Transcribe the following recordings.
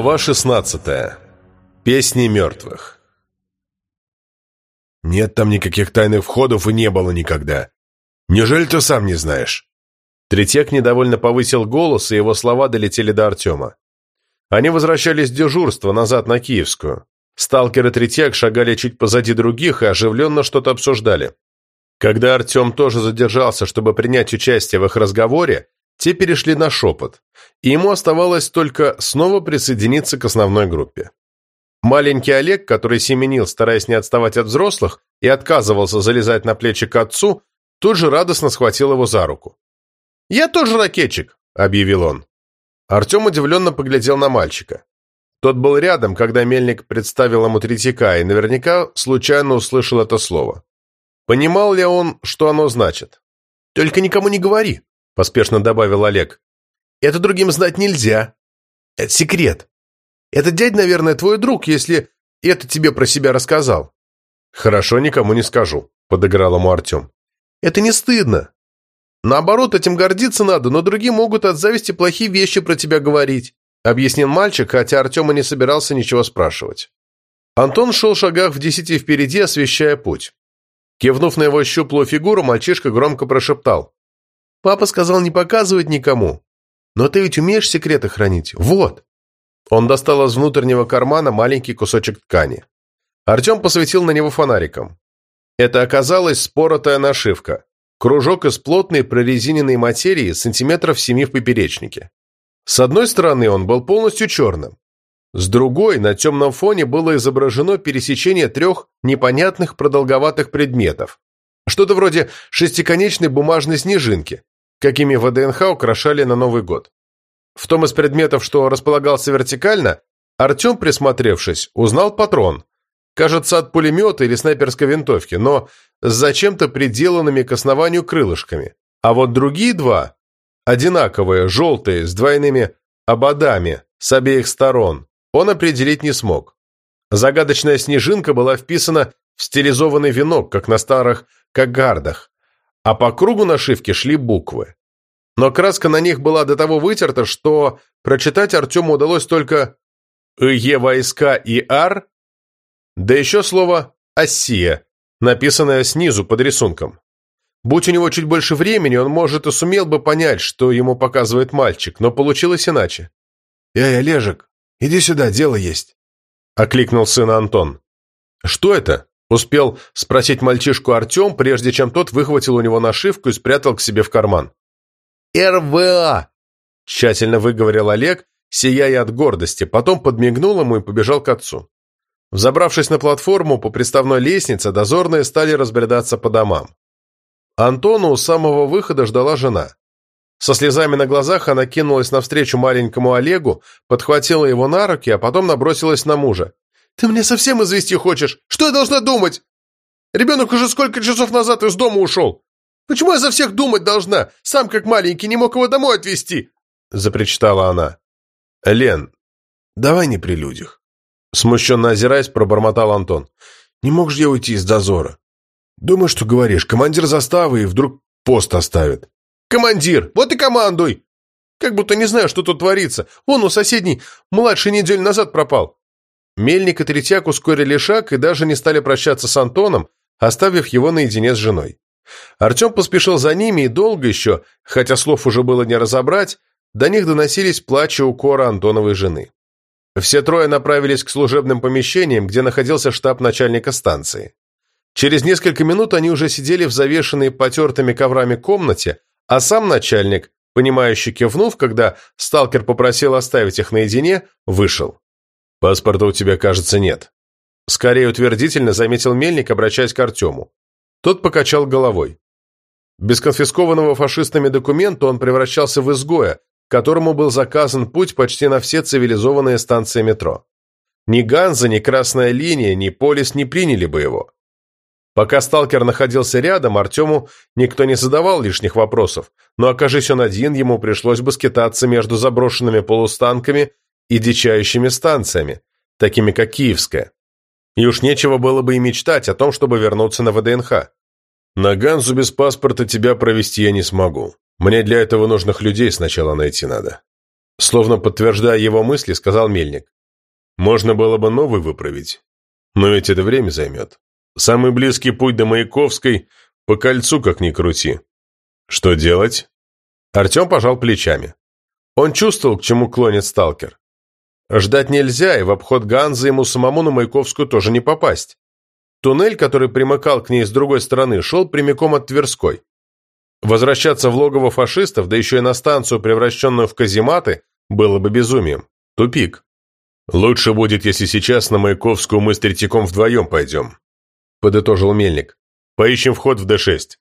Глава 16. Песни мертвых. «Нет там никаких тайных входов и не было никогда. Неужели ты сам не знаешь?» Третьяк недовольно повысил голос, и его слова долетели до Артема. Они возвращались с дежурства назад на Киевскую. Сталкер и Третьяк шагали чуть позади других и оживленно что-то обсуждали. Когда Артем тоже задержался, чтобы принять участие в их разговоре, те перешли на шепот, и ему оставалось только снова присоединиться к основной группе. Маленький Олег, который семенил, стараясь не отставать от взрослых, и отказывался залезать на плечи к отцу, тут же радостно схватил его за руку. «Я тоже ракетчик», — объявил он. Артем удивленно поглядел на мальчика. Тот был рядом, когда Мельник представил ему Третьяка, и наверняка случайно услышал это слово. Понимал ли он, что оно значит? «Только никому не говори», – поспешно добавил Олег. «Это другим знать нельзя. Это секрет. Этот дядь, наверное, твой друг, если это тебе про себя рассказал». «Хорошо, никому не скажу», – подыграл ему Артем. «Это не стыдно. Наоборот, этим гордиться надо, но другие могут от зависти плохие вещи про тебя говорить», – объяснил мальчик, хотя Артем и не собирался ничего спрашивать. Антон шел шагах в десяти впереди, освещая путь. Кивнув на его щуплую фигуру, мальчишка громко прошептал. Папа сказал не показывать никому. Но ты ведь умеешь секреты хранить. Вот!» Он достал из внутреннего кармана маленький кусочек ткани. Артем посветил на него фонариком. Это оказалась споротая нашивка. Кружок из плотной прорезиненной материи сантиметров семи в поперечнике. С одной стороны он был полностью черным. С другой на темном фоне было изображено пересечение трех непонятных продолговатых предметов. Что-то вроде шестиконечной бумажной снежинки, какими ВДНХ украшали на Новый год. В том из предметов, что располагался вертикально, Артем, присмотревшись, узнал патрон. Кажется, от пулемета или снайперской винтовки, но с зачем-то приделанными к основанию крылышками. А вот другие два, одинаковые, желтые, с двойными ободами с обеих сторон, он определить не смог. Загадочная снежинка была вписана в стилизованный венок, как на старых кагардах, а по кругу нашивки шли буквы. Но краска на них была до того вытерта, что прочитать Артему удалось только «Е войска и Ар», да еще слово «Осия», написанное снизу под рисунком. Будь у него чуть больше времени, он, может, и сумел бы понять, что ему показывает мальчик, но получилось иначе. «Эй, Олежек, иди сюда, дело есть», — окликнул сына Антон. «Что это?» Успел спросить мальчишку Артем, прежде чем тот выхватил у него нашивку и спрятал к себе в карман. «РВА!» – тщательно выговорил Олег, сияя от гордости, потом подмигнул ему и побежал к отцу. Взобравшись на платформу по приставной лестнице, дозорные стали разбредаться по домам. Антону у самого выхода ждала жена. Со слезами на глазах она кинулась навстречу маленькому Олегу, подхватила его на руки, а потом набросилась на мужа. Ты мне совсем извести хочешь? Что я должна думать? Ребенок уже сколько часов назад из дома ушел. Почему я за всех думать должна? Сам, как маленький, не мог его домой отвезти!» Запричитала она. «Лен, давай не при людях». Смущенно озираясь, пробормотал Антон. «Не мог же я уйти из дозора? Думай, что говоришь. Командир заставы и вдруг пост оставит». «Командир! Вот и командуй! Как будто не знаю, что тут творится. Вон у соседней младший неделю назад пропал. Мельник и Третьяк ускорили шаг и даже не стали прощаться с Антоном, оставив его наедине с женой. Артем поспешил за ними и долго еще, хотя слов уже было не разобрать, до них доносились плачи укора Антоновой жены. Все трое направились к служебным помещениям, где находился штаб начальника станции. Через несколько минут они уже сидели в завешенной потертыми коврами комнате, а сам начальник, понимающий кивнув, когда сталкер попросил оставить их наедине, вышел. «Паспорта у тебя, кажется, нет». Скорее утвердительно заметил Мельник, обращаясь к Артему. Тот покачал головой. Без конфискованного фашистами документа он превращался в изгоя, которому был заказан путь почти на все цивилизованные станции метро. Ни Ганза, ни Красная линия, ни Полис не приняли бы его. Пока сталкер находился рядом, Артему никто не задавал лишних вопросов, но окажись он один, ему пришлось бы скитаться между заброшенными полустанками и дичающими станциями, такими как Киевская. И уж нечего было бы и мечтать о том, чтобы вернуться на ВДНХ. На Ганзу без паспорта тебя провести я не смогу. Мне для этого нужных людей сначала найти надо. Словно подтверждая его мысли, сказал Мельник. Можно было бы новый выправить, но ведь это время займет. Самый близкий путь до Маяковской по кольцу, как ни крути. Что делать? Артем пожал плечами. Он чувствовал, к чему клонит сталкер. Ждать нельзя, и в обход Ганзы ему самому на Маяковскую тоже не попасть. Туннель, который примыкал к ней с другой стороны, шел прямиком от Тверской. Возвращаться в логово фашистов, да еще и на станцию, превращенную в казематы, было бы безумием. Тупик. «Лучше будет, если сейчас на Маяковскую мы с Третьяком вдвоем пойдем», — подытожил Мельник. «Поищем вход в Д-6.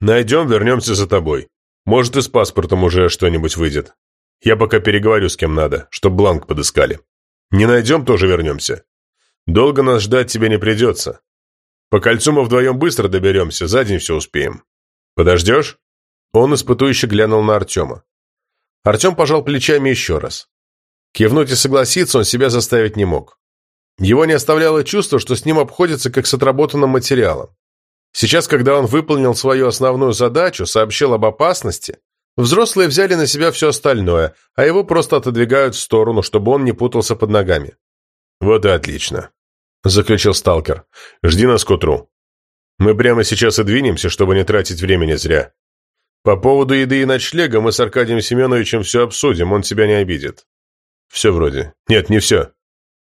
Найдем, вернемся за тобой. Может, и с паспортом уже что-нибудь выйдет. Я пока переговорю с кем надо, чтоб бланк подыскали. Не найдем, тоже вернемся. Долго нас ждать тебе не придется. По кольцу мы вдвоем быстро доберемся, за день все успеем. Подождешь?» Он испытующе глянул на Артема. Артем пожал плечами еще раз. Кивнуть и согласиться он себя заставить не мог. Его не оставляло чувство, что с ним обходится как с отработанным материалом. Сейчас, когда он выполнил свою основную задачу, сообщил об опасности, взрослые взяли на себя все остальное, а его просто отодвигают в сторону, чтобы он не путался под ногами. «Вот и отлично», — заключил сталкер. «Жди нас к утру. Мы прямо сейчас и двинемся, чтобы не тратить времени зря. По поводу еды и ночлега мы с Аркадием Семеновичем все обсудим, он тебя не обидит. Все вроде. Нет, не все.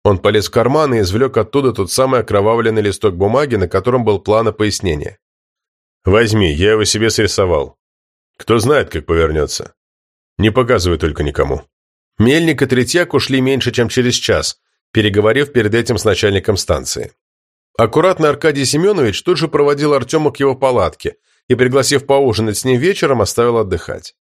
Он полез в карман и извлек оттуда тот самый окровавленный листок бумаги, на котором был план и пояснение. «Возьми, я его себе срисовал. Кто знает, как повернется. Не показывай только никому». Мельник и Третьяк ушли меньше, чем через час, переговорив перед этим с начальником станции. Аккуратно Аркадий Семенович тут же проводил Артема к его палатке и, пригласив поужинать с ним вечером, оставил отдыхать.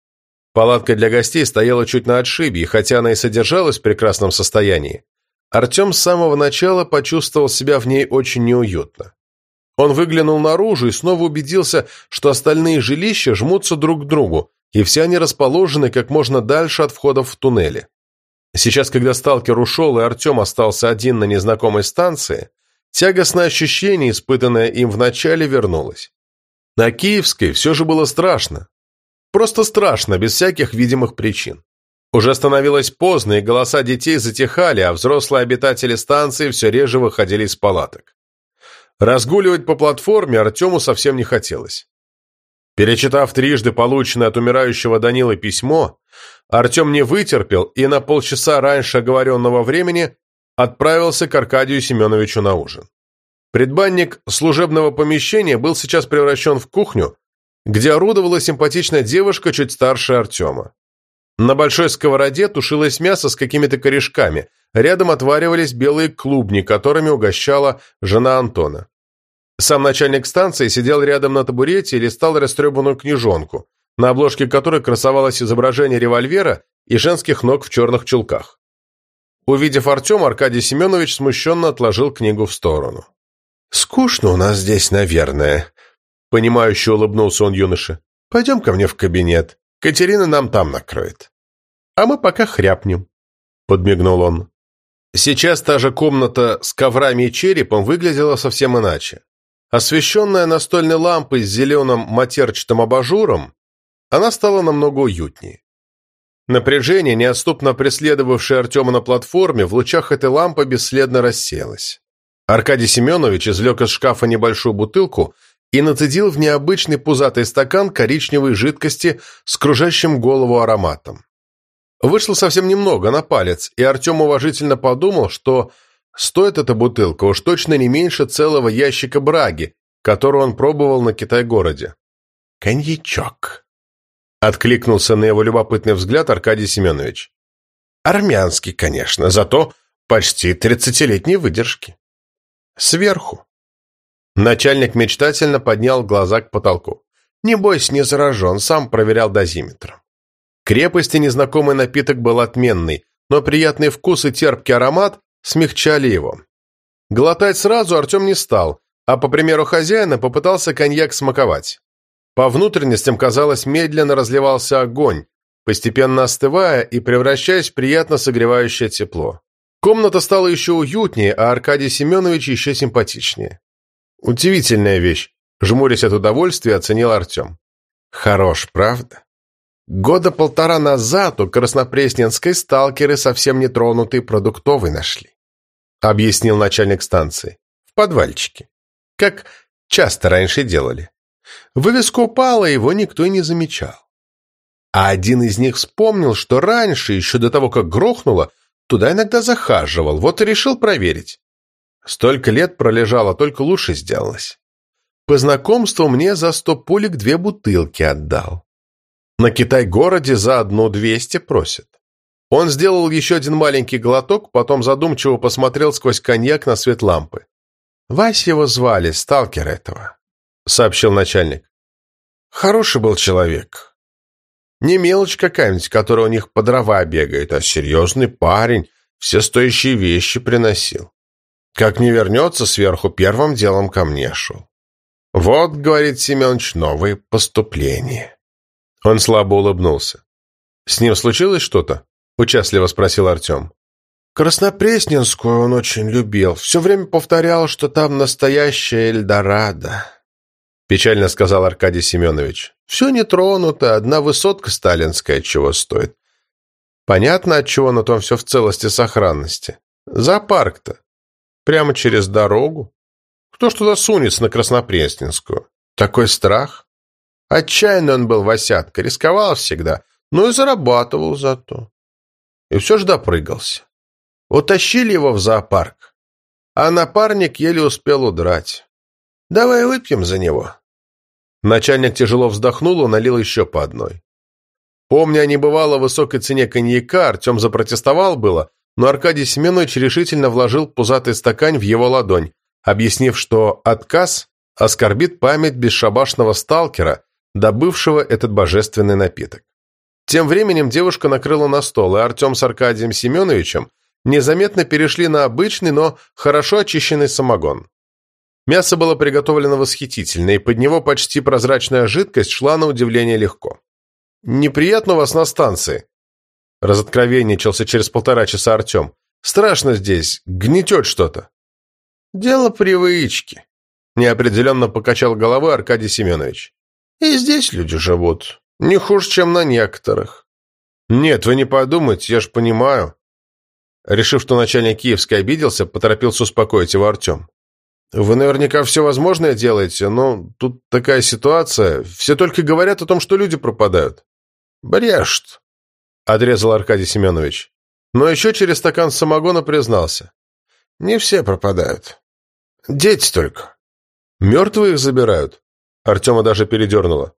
Палатка для гостей стояла чуть на отшибе, и хотя она и содержалась в прекрасном состоянии, Артем с самого начала почувствовал себя в ней очень неуютно. Он выглянул наружу и снова убедился, что остальные жилища жмутся друг к другу, и все они расположены как можно дальше от входов в туннели. Сейчас, когда сталкер ушел и Артем остался один на незнакомой станции, тягостное ощущение, испытанное им вначале, вернулось. На Киевской все же было страшно, Просто страшно, без всяких видимых причин. Уже становилось поздно, и голоса детей затихали, а взрослые обитатели станции все реже выходили из палаток. Разгуливать по платформе Артему совсем не хотелось. Перечитав трижды полученное от умирающего Данилы письмо, Артем не вытерпел и на полчаса раньше оговоренного времени отправился к Аркадию Семеновичу на ужин. Предбанник служебного помещения был сейчас превращен в кухню, где орудовала симпатичная девушка чуть старше Артема. На большой сковороде тушилось мясо с какими-то корешками, рядом отваривались белые клубни, которыми угощала жена Антона. Сам начальник станции сидел рядом на табурете и листал растребанную книжонку, на обложке которой красовалось изображение револьвера и женских ног в черных чулках. Увидев Артема, Аркадий Семенович смущенно отложил книгу в сторону. «Скучно у нас здесь, наверное», Понимающе улыбнулся он юноше. «Пойдем ко мне в кабинет. Катерина нам там накроет. А мы пока хряпнем», — подмигнул он. Сейчас та же комната с коврами и черепом выглядела совсем иначе. Освещенная настольной лампой с зеленым матерчатым абажуром, она стала намного уютнее. Напряжение, неотступно преследовавшее Артема на платформе, в лучах этой лампы бесследно рассеялось. Аркадий Семенович извлек из шкафа небольшую бутылку и нацедил в необычный пузатый стакан коричневой жидкости с кружащим голову ароматом. Вышло совсем немного, на палец, и Артем уважительно подумал, что стоит эта бутылка уж точно не меньше целого ящика браги, которую он пробовал на Китай-городе. «Коньячок», — откликнулся на его любопытный взгляд Аркадий Семенович. «Армянский, конечно, зато почти тридцатилетней выдержки. Сверху. Начальник мечтательно поднял глаза к потолку. «Небось, не заражен, сам проверял дозиметром». Крепости незнакомый напиток был отменный, но приятный вкус и терпкий аромат смягчали его. Глотать сразу Артем не стал, а по примеру хозяина попытался коньяк смаковать. По внутренностям, казалось, медленно разливался огонь, постепенно остывая и превращаясь в приятно согревающее тепло. Комната стала еще уютнее, а Аркадий Семенович еще симпатичнее. Удивительная вещь, жмурясь от удовольствия, оценил Артем. Хорош, правда? Года полтора назад у Краснопресненской сталкеры совсем нетронутый продуктовый нашли, объяснил начальник станции. В подвальчике. Как часто раньше делали. Вывеска упала, его никто и не замечал. А один из них вспомнил, что раньше, еще до того, как грохнуло, туда иногда захаживал, вот и решил проверить. Столько лет пролежало, только лучше сделалось. По знакомству мне за сто пулек две бутылки отдал. На Китай-городе за одну двести просят. Он сделал еще один маленький глоток, потом задумчиво посмотрел сквозь коньяк на свет лампы. «Вась его звали, сталкер этого», — сообщил начальник. «Хороший был человек. Не мелочь какая-нибудь, которая у них по дрова бегает, а серьезный парень, все стоящие вещи приносил. Как не вернется, сверху первым делом ко мне шел. Вот, говорит Семенович, новые поступления. Он слабо улыбнулся. С ним случилось что-то? Участливо спросил Артем. Краснопресненскую он очень любил. Все время повторял, что там настоящая Эльдорадо. Печально сказал Аркадий Семенович. Все не тронуто, одна высотка сталинская чего стоит. Понятно, от чего на том все в целости сохранности. Зоопарк-то. Прямо через дорогу. Кто ж туда сунется на Краснопресненскую? Такой страх. Отчаянный он был, Васятка, рисковал всегда, но и зарабатывал зато. И все ж допрыгался. Утащили его в зоопарк, а напарник еле успел удрать. Давай выпьем за него. Начальник тяжело вздохнул и налил еще по одной. Помня о небывало высокой цене коньяка, Артем запротестовал было, но Аркадий Семенович решительно вложил пузатый стакан в его ладонь, объяснив, что отказ оскорбит память бесшабашного сталкера, добывшего этот божественный напиток. Тем временем девушка накрыла на стол, и Артем с Аркадием Семеновичем незаметно перешли на обычный, но хорошо очищенный самогон. Мясо было приготовлено восхитительно, и под него почти прозрачная жидкость шла на удивление легко. «Неприятно у вас на станции», — разоткровенничался через полтора часа Артем. «Страшно здесь, гнетет что-то». «Дело привычки», — неопределенно покачал головой Аркадий Семенович. «И здесь люди живут. Не хуже, чем на некоторых». «Нет, вы не подумайте, я ж понимаю». Решив, что начальник Киевской обиделся, поторопился успокоить его Артем. «Вы наверняка все возможное делаете, но тут такая ситуация. Все только говорят о том, что люди пропадают». «Брешт», — отрезал Аркадий Семенович. Но еще через стакан самогона признался. «Не все пропадают. Дети только. Мертвые их забирают. Артема даже передернуло.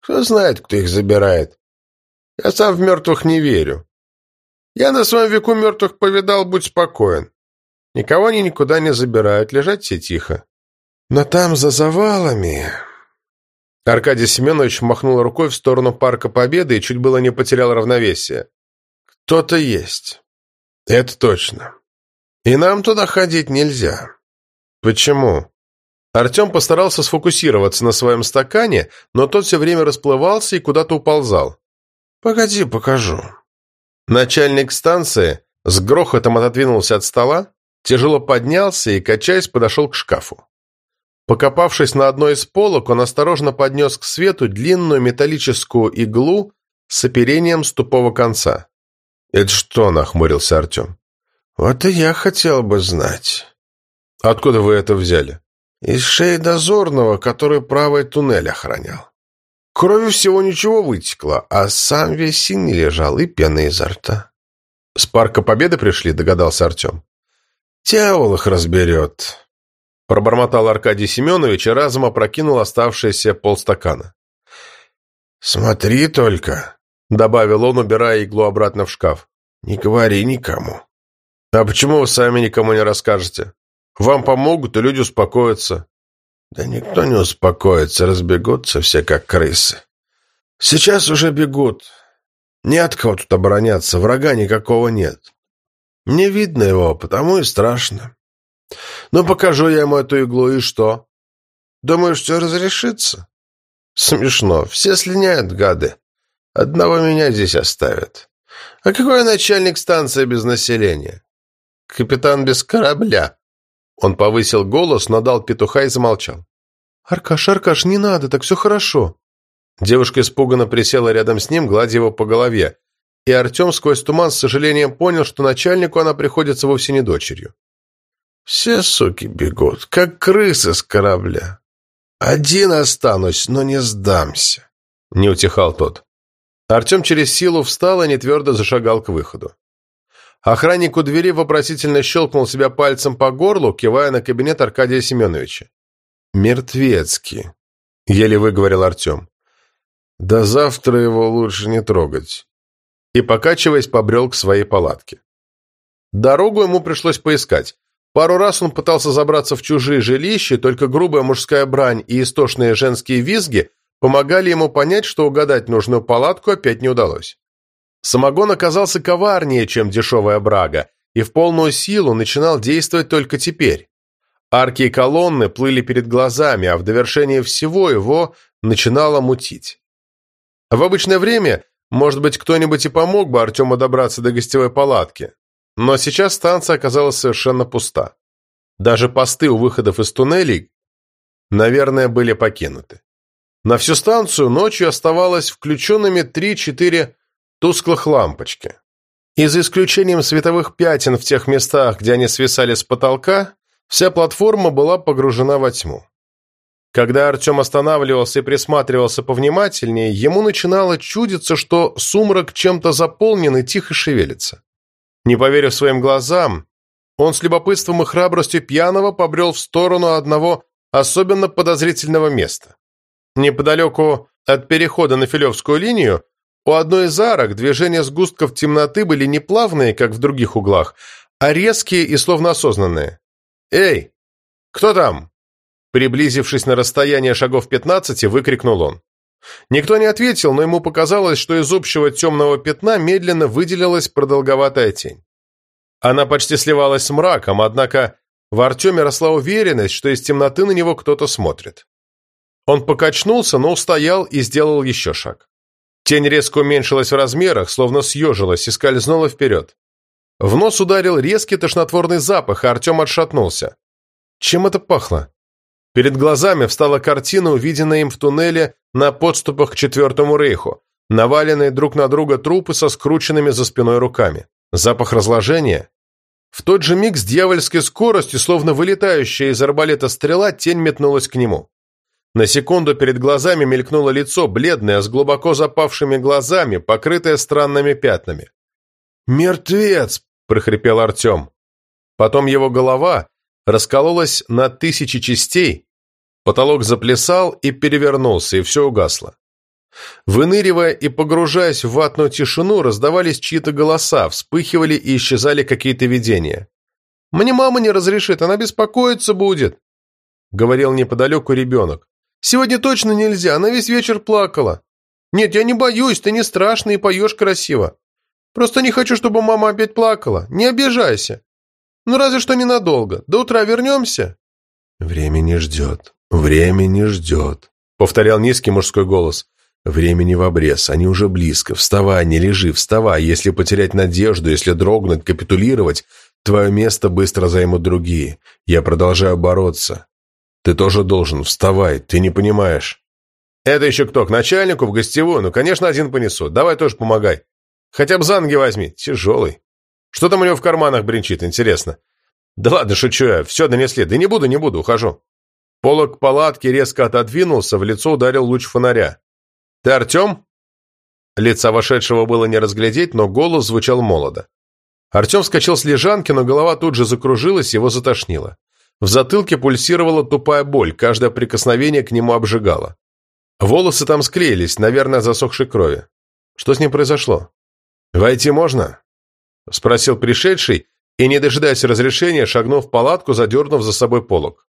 Кто знает, кто их забирает. Я сам в мертвых не верю. Я на своем веку мертвых повидал, будь спокоен. Никого они никуда не забирают, лежать все тихо. Но там, за завалами... Аркадий Семенович махнул рукой в сторону Парка Победы и чуть было не потерял равновесие. Кто-то есть. Это точно. И нам туда ходить нельзя. Почему? Артем постарался сфокусироваться на своем стакане, но тот все время расплывался и куда-то уползал. «Погоди, покажу». Начальник станции с грохотом отодвинулся от стола, тяжело поднялся и, качаясь, подошел к шкафу. Покопавшись на одной из полок, он осторожно поднес к свету длинную металлическую иглу с оперением с тупого конца. «Это что?» – нахмурился Артем. «Вот и я хотел бы знать». «Откуда вы это взяли?» «Из шеи дозорного, который правый туннель охранял. Крови всего ничего вытекло, а сам весь синий лежал и пена изо рта». «С парка Победы пришли?» – догадался Артем. «Дьявол их разберет», – пробормотал Аркадий Семенович и разом опрокинул оставшееся полстакана. «Смотри только», – добавил он, убирая иглу обратно в шкаф. «Не говори никому». «А почему вы сами никому не расскажете?» Вам помогут, и люди успокоятся». «Да никто не успокоится, разбегутся все как крысы. Сейчас уже бегут. Не от кого тут обороняться, врага никакого нет. Не видно его, потому и страшно. Ну, покажу я ему эту иглу, и что? Думаешь, все разрешится? Смешно, все слиняют, гады. Одного меня здесь оставят. А какой начальник станции без населения? Капитан без корабля. Он повысил голос, но дал петуха и замолчал. «Аркаш, Аркаш, не надо, так все хорошо». Девушка испуганно присела рядом с ним, гладя его по голове, и Артем сквозь туман с сожалением понял, что начальнику она приходится вовсе не дочерью. «Все суки бегут, как крысы с корабля. Один останусь, но не сдамся», — не утихал тот. Артем через силу встал и нетвердо зашагал к выходу. Охранник у двери вопросительно щелкнул себя пальцем по горлу, кивая на кабинет Аркадия Семеновича. «Мертвецкий», — еле выговорил Артем. «До завтра его лучше не трогать». И, покачиваясь, побрел к своей палатке. Дорогу ему пришлось поискать. Пару раз он пытался забраться в чужие жилища, только грубая мужская брань и истошные женские визги помогали ему понять, что угадать нужную палатку опять не удалось. Самогон оказался коварнее, чем дешевая брага, и в полную силу начинал действовать только теперь. Арки и колонны плыли перед глазами, а в довершение всего его начинало мутить. В обычное время, может быть, кто-нибудь и помог бы Артему добраться до гостевой палатки, но сейчас станция оказалась совершенно пуста. Даже посты у выходов из туннелей, наверное, были покинуты. На всю станцию ночью оставалось включенными 3-4 тусклых лампочки. И за исключением световых пятен в тех местах, где они свисали с потолка, вся платформа была погружена во тьму. Когда Артем останавливался и присматривался повнимательнее, ему начинало чудиться, что сумрак чем-то заполнен и тихо шевелится. Не поверив своим глазам, он с любопытством и храбростью пьяного побрел в сторону одного особенно подозрительного места. Неподалеку от перехода на Филевскую линию у одной из арок движения сгустков темноты были не плавные, как в других углах, а резкие и словно осознанные. «Эй, кто там?» Приблизившись на расстояние шагов пятнадцати, выкрикнул он. Никто не ответил, но ему показалось, что из общего темного пятна медленно выделилась продолговатая тень. Она почти сливалась с мраком, однако в Артеме росла уверенность, что из темноты на него кто-то смотрит. Он покачнулся, но устоял и сделал еще шаг. Тень резко уменьшилась в размерах, словно съежилась и скользнула вперед. В нос ударил резкий тошнотворный запах, и Артем отшатнулся. Чем это пахло? Перед глазами встала картина, увиденная им в туннеле на подступах к Четвертому Рейху, наваленные друг на друга трупы со скрученными за спиной руками. Запах разложения. В тот же миг с дьявольской скоростью, словно вылетающая из арбалета стрела, тень метнулась к нему. На секунду перед глазами мелькнуло лицо, бледное, с глубоко запавшими глазами, покрытое странными пятнами. «Мертвец!» – прохрипел Артем. Потом его голова раскололась на тысячи частей, потолок заплясал и перевернулся, и все угасло. Выныривая и погружаясь в ватную тишину, раздавались чьи-то голоса, вспыхивали и исчезали какие-то видения. «Мне мама не разрешит, она беспокоиться будет», — говорил неподалеку ребенок. Сегодня точно нельзя, она весь вечер плакала. Нет, я не боюсь, ты не страшный и поешь красиво. Просто не хочу, чтобы мама опять плакала. Не обижайся. Ну, разве что ненадолго. До утра вернемся?» «Время не ждет. Время не ждет», — повторял низкий мужской голос. «Времени в обрез. Они уже близко. Вставай, не лежи, вставай. Если потерять надежду, если дрогнуть, капитулировать, твое место быстро займут другие. Я продолжаю бороться. Ты тоже должен. Вставай. Ты не понимаешь. Это еще кто? К начальнику, в гостевую? Ну, конечно, один понесу. Давай тоже помогай. Хотя бы за ноги возьми. Тяжелый. Что там у него в карманах бренчит, интересно? Да ладно, шучу я. Все донесли. Да не буду, не буду. Ухожу. Полок палатки резко отодвинулся, в лицо ударил луч фонаря. «Ты Артем?» Лица вошедшего было не разглядеть, но голос звучал молодо. Артем вскочил с лежанки, но голова тут же закружилась, его затошнило. В затылке пульсировала тупая боль, каждое прикосновение к нему обжигало. Волосы там склеились, наверное, засохшей крови. Что с ним произошло? «Войти можно?» – спросил пришедший, и, не дожидаясь разрешения, шагнул в палатку, задернув за собой полог.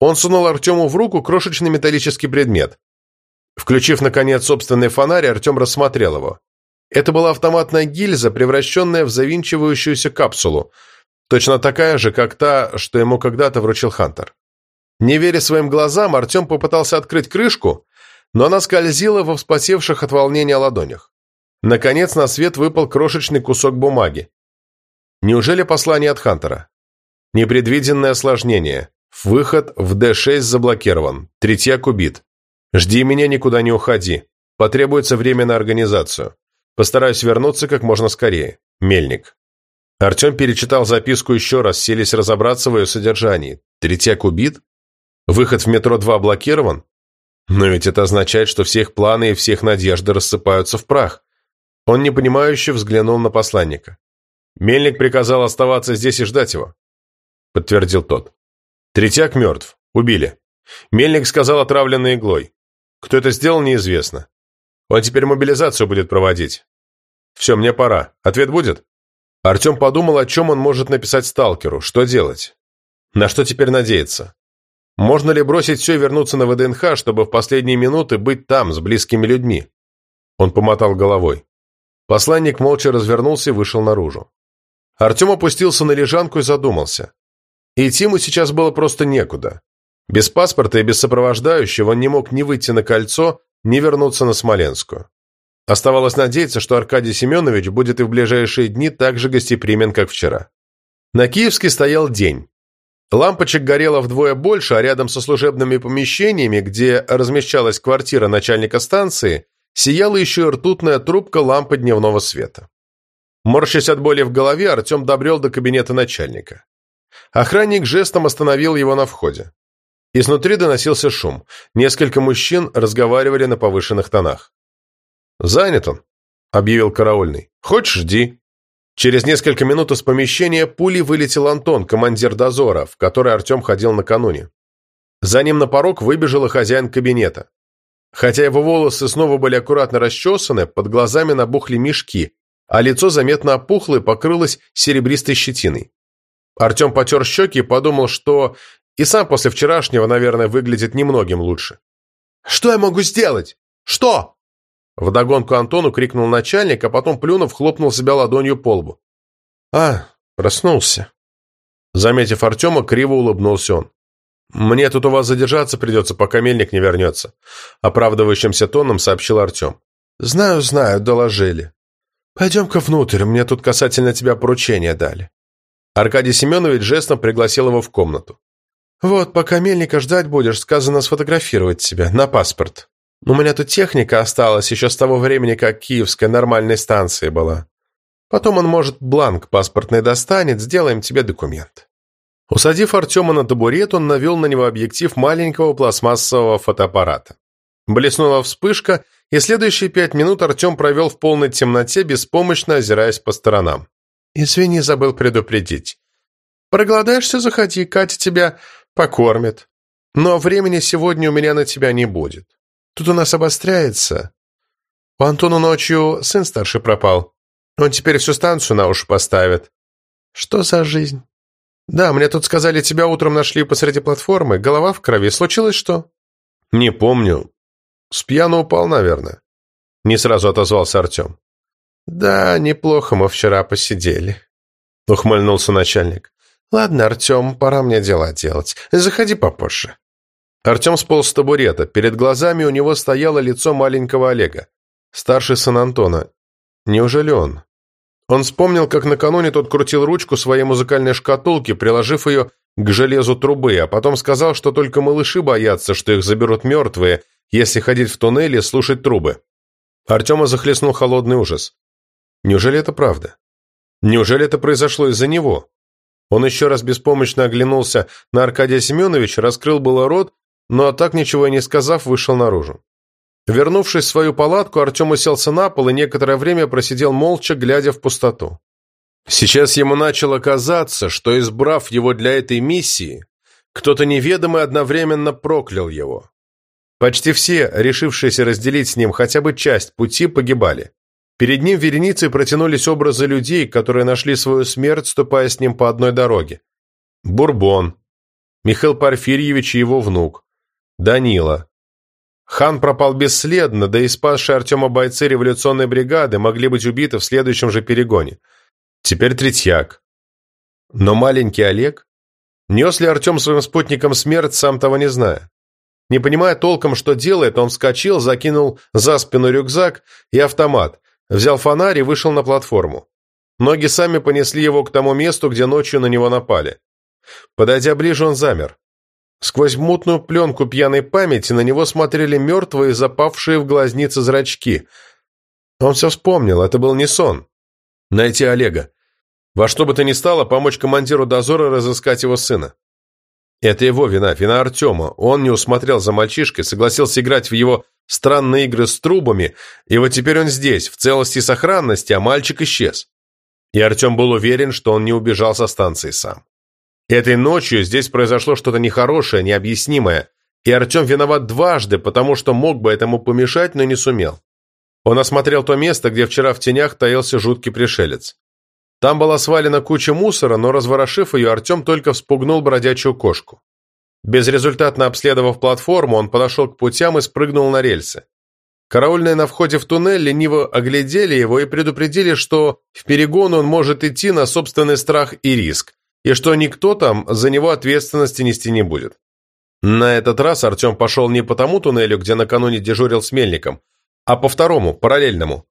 Он сунул Артему в руку крошечный металлический предмет. Включив, наконец, собственный фонарь, Артем рассмотрел его. Это была автоматная гильза, превращенная в завинчивающуюся капсулу – Точно такая же, как та, что ему когда-то вручил Хантер. Не веря своим глазам, Артем попытался открыть крышку, но она скользила во вспотевших от волнения ладонях. Наконец на свет выпал крошечный кусок бумаги. Неужели послание от Хантера? Непредвиденное осложнение. Выход в D6 заблокирован. Третьяк убит. Жди меня, никуда не уходи. Потребуется время на организацию. Постараюсь вернуться как можно скорее. Мельник. Артем перечитал записку еще раз, селись разобраться в ее содержании. Третьяк убит? Выход в метро 2 блокирован? Но ведь это означает, что все их планы и всех надежды рассыпаются в прах. Он непонимающе взглянул на посланника. «Мельник приказал оставаться здесь и ждать его», — подтвердил тот. «Третьяк мертв. Убили. Мельник сказал отравленной иглой. Кто это сделал, неизвестно. Он теперь мобилизацию будет проводить. Все, мне пора. Ответ будет?» Артем подумал, о чем он может написать сталкеру. Что делать? На что теперь надеяться? Можно ли бросить все и вернуться на ВДНХ, чтобы в последние минуты быть там, с близкими людьми? Он помотал головой. Посланник молча развернулся и вышел наружу. Артем опустился на лежанку и задумался. Идти ему сейчас было просто некуда. Без паспорта и без сопровождающего он не мог ни выйти на кольцо, ни вернуться на Смоленскую. Оставалось надеяться, что Аркадий Семенович будет и в ближайшие дни так же гостеприимен, как вчера. На Киевске стоял день. Лампочек горело вдвое больше, а рядом со служебными помещениями, где размещалась квартира начальника станции, сияла еще и ртутная трубка лампы дневного света. Морщась от боли в голове, Артем добрел до кабинета начальника. Охранник жестом остановил его на входе. Изнутри доносился шум. Несколько мужчин разговаривали на повышенных тонах. «Занят он», — объявил караульный. «Хочешь, жди». Через несколько минут из помещения пулей вылетел Антон, командир дозора, в который Артем ходил накануне. За ним на порог выбежал и хозяин кабинета. Хотя его волосы снова были аккуратно расчесаны, под глазами набухли мешки, а лицо заметно опухло и покрылось серебристой щетиной. Артем потер щеки и подумал, что и сам после вчерашнего, наверное, выглядит немногим лучше. «Что я могу сделать? Что?» Вдогонку Антону крикнул начальник, а потом, плюнув, хлопнул себя ладонью по лбу. «А, проснулся». Заметив Артема, криво улыбнулся он. «Мне тут у вас задержаться придется, пока мельник не вернется», оправдывающимся тоном сообщил Артем. «Знаю, знаю, доложили. Пойдем-ка внутрь, мне тут касательно тебя поручение дали». Аркадий Семенович жестом пригласил его в комнату. «Вот, пока мельника ждать будешь, сказано сфотографировать тебя на паспорт». У меня тут техника осталась еще с того времени, как киевская нормальной станция была. Потом он, может, бланк паспортный достанет, сделаем тебе документ». Усадив Артема на табурет, он навел на него объектив маленького пластмассового фотоаппарата. Блеснула вспышка, и следующие пять минут Артем провел в полной темноте, беспомощно озираясь по сторонам. «Извини, забыл предупредить. Проголодаешься, заходи, Катя тебя покормит. Но времени сегодня у меня на тебя не будет. Тут у нас обостряется. У Антона ночью сын старший пропал. Он теперь всю станцию на уши поставит. Что за жизнь? Да, мне тут сказали, тебя утром нашли посреди платформы, голова в крови. Случилось что? Не помню. С пьяну упал, наверное. Не сразу отозвался Артем. Да, неплохо мы вчера посидели. Ухмыльнулся начальник. Ладно, Артем, пора мне дела делать. Заходи попозже. Артем сполз с табурета. Перед глазами у него стояло лицо маленького Олега. Старший сын Антона. Неужели он? Он вспомнил, как накануне тот крутил ручку своей музыкальной шкатулки, приложив ее к железу трубы, а потом сказал, что только малыши боятся, что их заберут мертвые, если ходить в туннеле и слушать трубы. Артема захлестнул холодный ужас. Неужели это правда? Неужели это произошло из-за него? Он еще раз беспомощно оглянулся на Аркадия Семеновича, раскрыл было рот, но так ничего и не сказав, вышел наружу. Вернувшись в свою палатку, Артем уселся на пол и некоторое время просидел молча, глядя в пустоту. Сейчас ему начало казаться, что, избрав его для этой миссии, кто-то неведомый одновременно проклял его. Почти все, решившиеся разделить с ним хотя бы часть пути, погибали. Перед ним вереницей протянулись образы людей, которые нашли свою смерть, ступая с ним по одной дороге. Бурбон, Михаил Порфирьевич и его внук, Данила. Хан пропал бесследно, да и спасшие Артема бойцы революционной бригады могли быть убиты в следующем же перегоне. Теперь Третьяк. Но маленький Олег? Нес ли Артем своим спутникам смерть, сам того не зная? Не понимая толком, что делает, он вскочил, закинул за спину рюкзак и автомат, взял фонарь и вышел на платформу. Ноги сами понесли его к тому месту, где ночью на него напали. Подойдя ближе, он замер. Сквозь мутную пленку пьяной памяти на него смотрели мертвые, запавшие в глазницы зрачки. Он все вспомнил, это был не сон. Найти Олега. Во что бы то ни стало, помочь командиру дозора разыскать его сына. Это его вина, вина Артема. Он не усмотрел за мальчишкой, согласился играть в его странные игры с трубами, и вот теперь он здесь, в целости и сохранности, а мальчик исчез. И Артем был уверен, что он не убежал со станции сам. Этой ночью здесь произошло что-то нехорошее, необъяснимое, и Артем виноват дважды, потому что мог бы этому помешать, но не сумел. Он осмотрел то место, где вчера в тенях таился жуткий пришелец. Там была свалена куча мусора, но, разворошив ее, Артем только вспугнул бродячую кошку. Безрезультатно обследовав платформу, он подошел к путям и спрыгнул на рельсы. Караульные на входе в туннель лениво оглядели его и предупредили, что в перегон он может идти на собственный страх и риск, и что никто там за него ответственности нести не будет. На этот раз Артем пошел не по тому туннелю, где накануне дежурил с Мельником, а по второму, параллельному.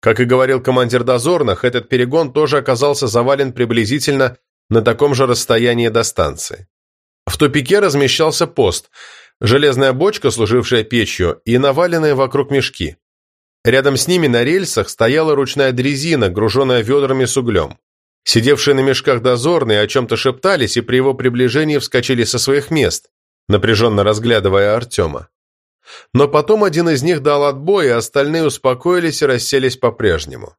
Как и говорил командир дозорных, этот перегон тоже оказался завален приблизительно на таком же расстоянии до станции. В тупике размещался пост, железная бочка, служившая печью, и наваленные вокруг мешки. Рядом с ними на рельсах стояла ручная дрезина, груженная ведрами с углем. Сидевшие на мешках дозорные о чем-то шептались и при его приближении вскочили со своих мест, напряженно разглядывая Артема. Но потом один из них дал отбой, и остальные успокоились и расселись по-прежнему.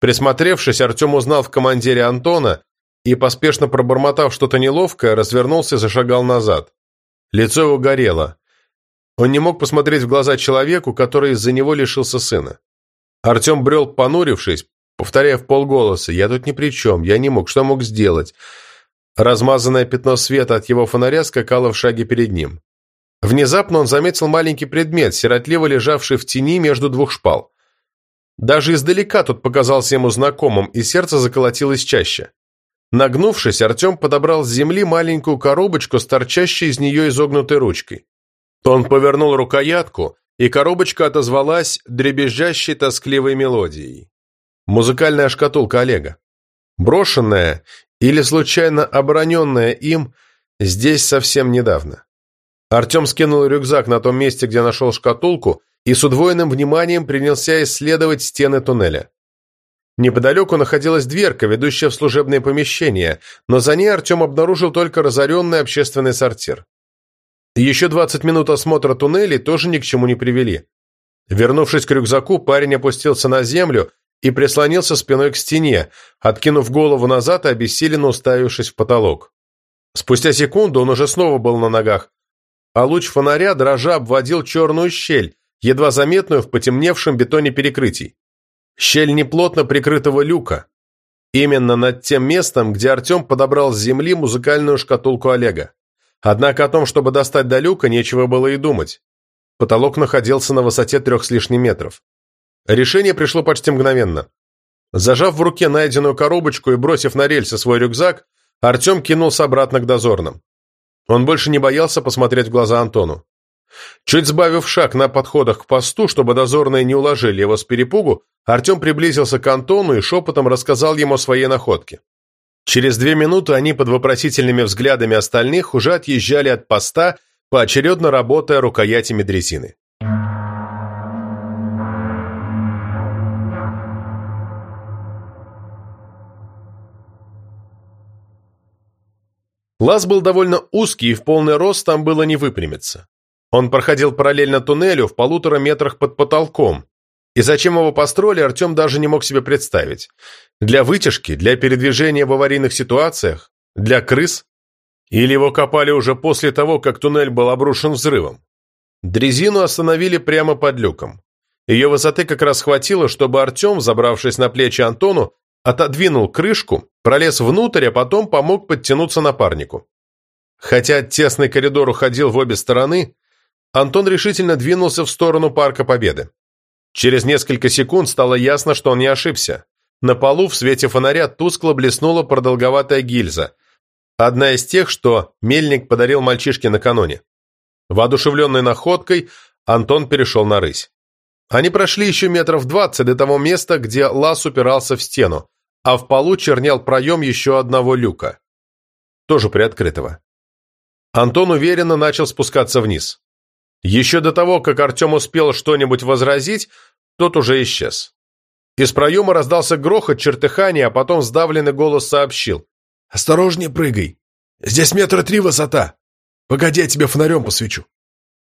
Присмотревшись, Артем узнал в командире Антона и, поспешно пробормотав что-то неловкое, развернулся и зашагал назад. Лицо его горело. Он не мог посмотреть в глаза человеку, который из-за него лишился сына. Артем брел, понурившись, повторяя в полголоса «Я тут ни при чем, я не мог, что мог сделать?» Размазанное пятно света от его фонаря скакало в шаге перед ним. Внезапно он заметил маленький предмет, сиротливо лежавший в тени между двух шпал. Даже издалека тот показался ему знакомым, и сердце заколотилось чаще. Нагнувшись, Артем подобрал с земли маленькую коробочку с торчащей из нее изогнутой ручкой. Он повернул рукоятку, и коробочка отозвалась дребезжащей тоскливой мелодией. Музыкальная шкатулка Олега. Брошенная или случайно обороненная им здесь совсем недавно. Артем скинул рюкзак на том месте, где нашел шкатулку, и с удвоенным вниманием принялся исследовать стены туннеля. Неподалеку находилась дверка, ведущая в служебное помещение, но за ней Артем обнаружил только разоренный общественный сортир. Еще 20 минут осмотра туннелей тоже ни к чему не привели. Вернувшись к рюкзаку, парень опустился на землю и прислонился спиной к стене, откинув голову назад и обессиленно уставившись в потолок. Спустя секунду он уже снова был на ногах, а луч фонаря дрожа обводил черную щель, едва заметную в потемневшем бетоне перекрытий. Щель неплотно прикрытого люка. Именно над тем местом, где Артем подобрал с земли музыкальную шкатулку Олега. Однако о том, чтобы достать до люка, нечего было и думать. Потолок находился на высоте трех с лишним метров. Решение пришло почти мгновенно. Зажав в руке найденную коробочку и бросив на рельсы свой рюкзак, Артем кинулся обратно к дозорным. Он больше не боялся посмотреть в глаза Антону. Чуть сбавив шаг на подходах к посту, чтобы дозорные не уложили его с перепугу, Артем приблизился к Антону и шепотом рассказал ему о своей находке. Через две минуты они под вопросительными взглядами остальных уже отъезжали от поста, поочередно работая рукоятями дрезины. Лаз был довольно узкий, и в полный рост там было не выпрямиться. Он проходил параллельно туннелю в полутора метрах под потолком, и зачем его построили, Артем даже не мог себе представить. Для вытяжки, для передвижения в аварийных ситуациях, для крыс? Или его копали уже после того, как туннель был обрушен взрывом? Дрезину остановили прямо под люком. Ее высоты как раз хватило, чтобы Артем, забравшись на плечи Антону, отодвинул крышку, пролез внутрь, а потом помог подтянуться напарнику. Хотя тесный коридор уходил в обе стороны, Антон решительно двинулся в сторону Парка Победы. Через несколько секунд стало ясно, что он не ошибся. На полу в свете фонаря тускло блеснула продолговатая гильза, одна из тех, что мельник подарил мальчишке накануне. Воодушевленный находкой, Антон перешел на рысь. Они прошли еще метров двадцать до того места, где лаз упирался в стену, а в полу чернел проем еще одного люка, тоже приоткрытого. Антон уверенно начал спускаться вниз. Еще до того, как Артем успел что-нибудь возразить, тот уже исчез. Из проема раздался грохот, чертыхание, а потом сдавленный голос сообщил. «Осторожнее прыгай! Здесь метра три высота! Погоди, я тебе фонарем посвечу!»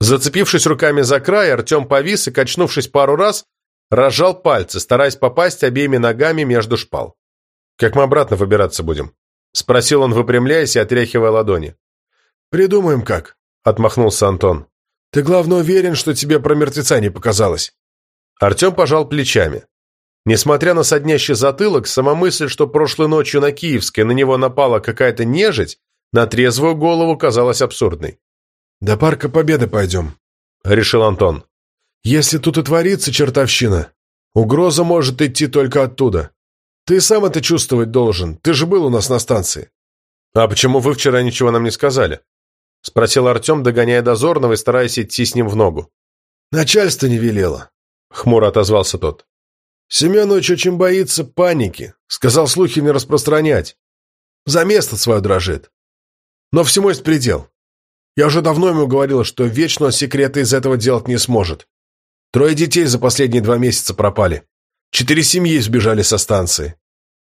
Зацепившись руками за край, Артем повис и, качнувшись пару раз, разжал пальцы, стараясь попасть обеими ногами между шпал. «Как мы обратно выбираться будем?» — спросил он, выпрямляясь и отряхивая ладони. «Придумаем как», — отмахнулся Антон. «Ты, главное, уверен, что тебе про мертвеца не показалось?» Артем пожал плечами. Несмотря на соднящий затылок, сама мысль, что прошлой ночью на Киевской на него напала какая-то нежить, на трезвую голову казалась абсурдной. «До Парка Победы пойдем», — решил Антон. «Если тут и творится чертовщина, угроза может идти только оттуда. Ты сам это чувствовать должен, ты же был у нас на станции». «А почему вы вчера ничего нам не сказали?» — спросил Артем, догоняя дозорного и стараясь идти с ним в ногу. «Начальство не велело», — хмуро отозвался тот. «Семенович очень боится паники. Сказал слухи не распространять. За место свое дрожит. Но всему есть предел. Я уже давно ему говорил, что вечно он секреты из этого делать не сможет. Трое детей за последние два месяца пропали. Четыре семьи сбежали со станции.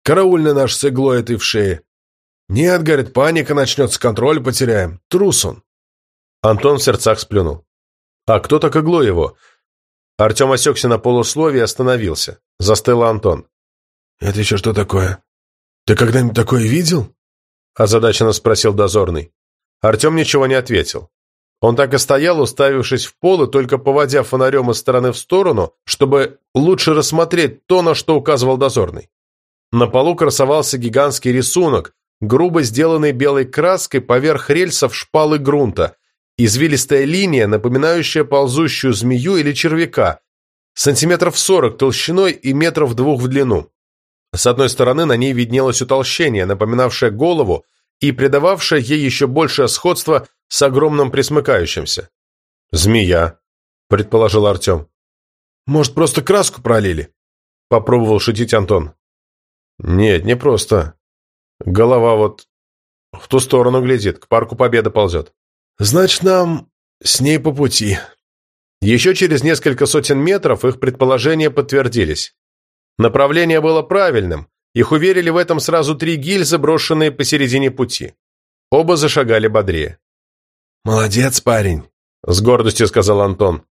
Караульный наш с иглой этой в шее. Нет, говорит, паника начнется, контроль потеряем. Трус он. Антон в сердцах сплюнул. А кто так игло его? Артем осекся на полусловие и остановился. Застыл Антон. «Это еще что такое? Ты когда-нибудь такое видел?» Озадаченно спросил дозорный. Артем ничего не ответил. Он так и стоял, уставившись в пол и только поводя фонарем из стороны в сторону, чтобы лучше рассмотреть то, на что указывал дозорный. На полу красовался гигантский рисунок, грубо сделанный белой краской поверх рельсов шпалы грунта, извилистая линия, напоминающая ползущую змею или червяка, сантиметров сорок толщиной и метров двух в длину. С одной стороны на ней виднелось утолщение, напоминавшее голову и придававшее ей еще большее сходство с огромным присмыкающимся. «Змея», — предположил Артем. «Может, просто краску пролили?» — попробовал шутить Антон. «Нет, не просто. Голова вот в ту сторону глядит, к парку Победы ползет». «Значит, нам с ней по пути». Еще через несколько сотен метров их предположения подтвердились. Направление было правильным, их уверили в этом сразу три гильзы, брошенные посередине пути. Оба зашагали бодрее. «Молодец, парень», — с гордостью сказал Антон.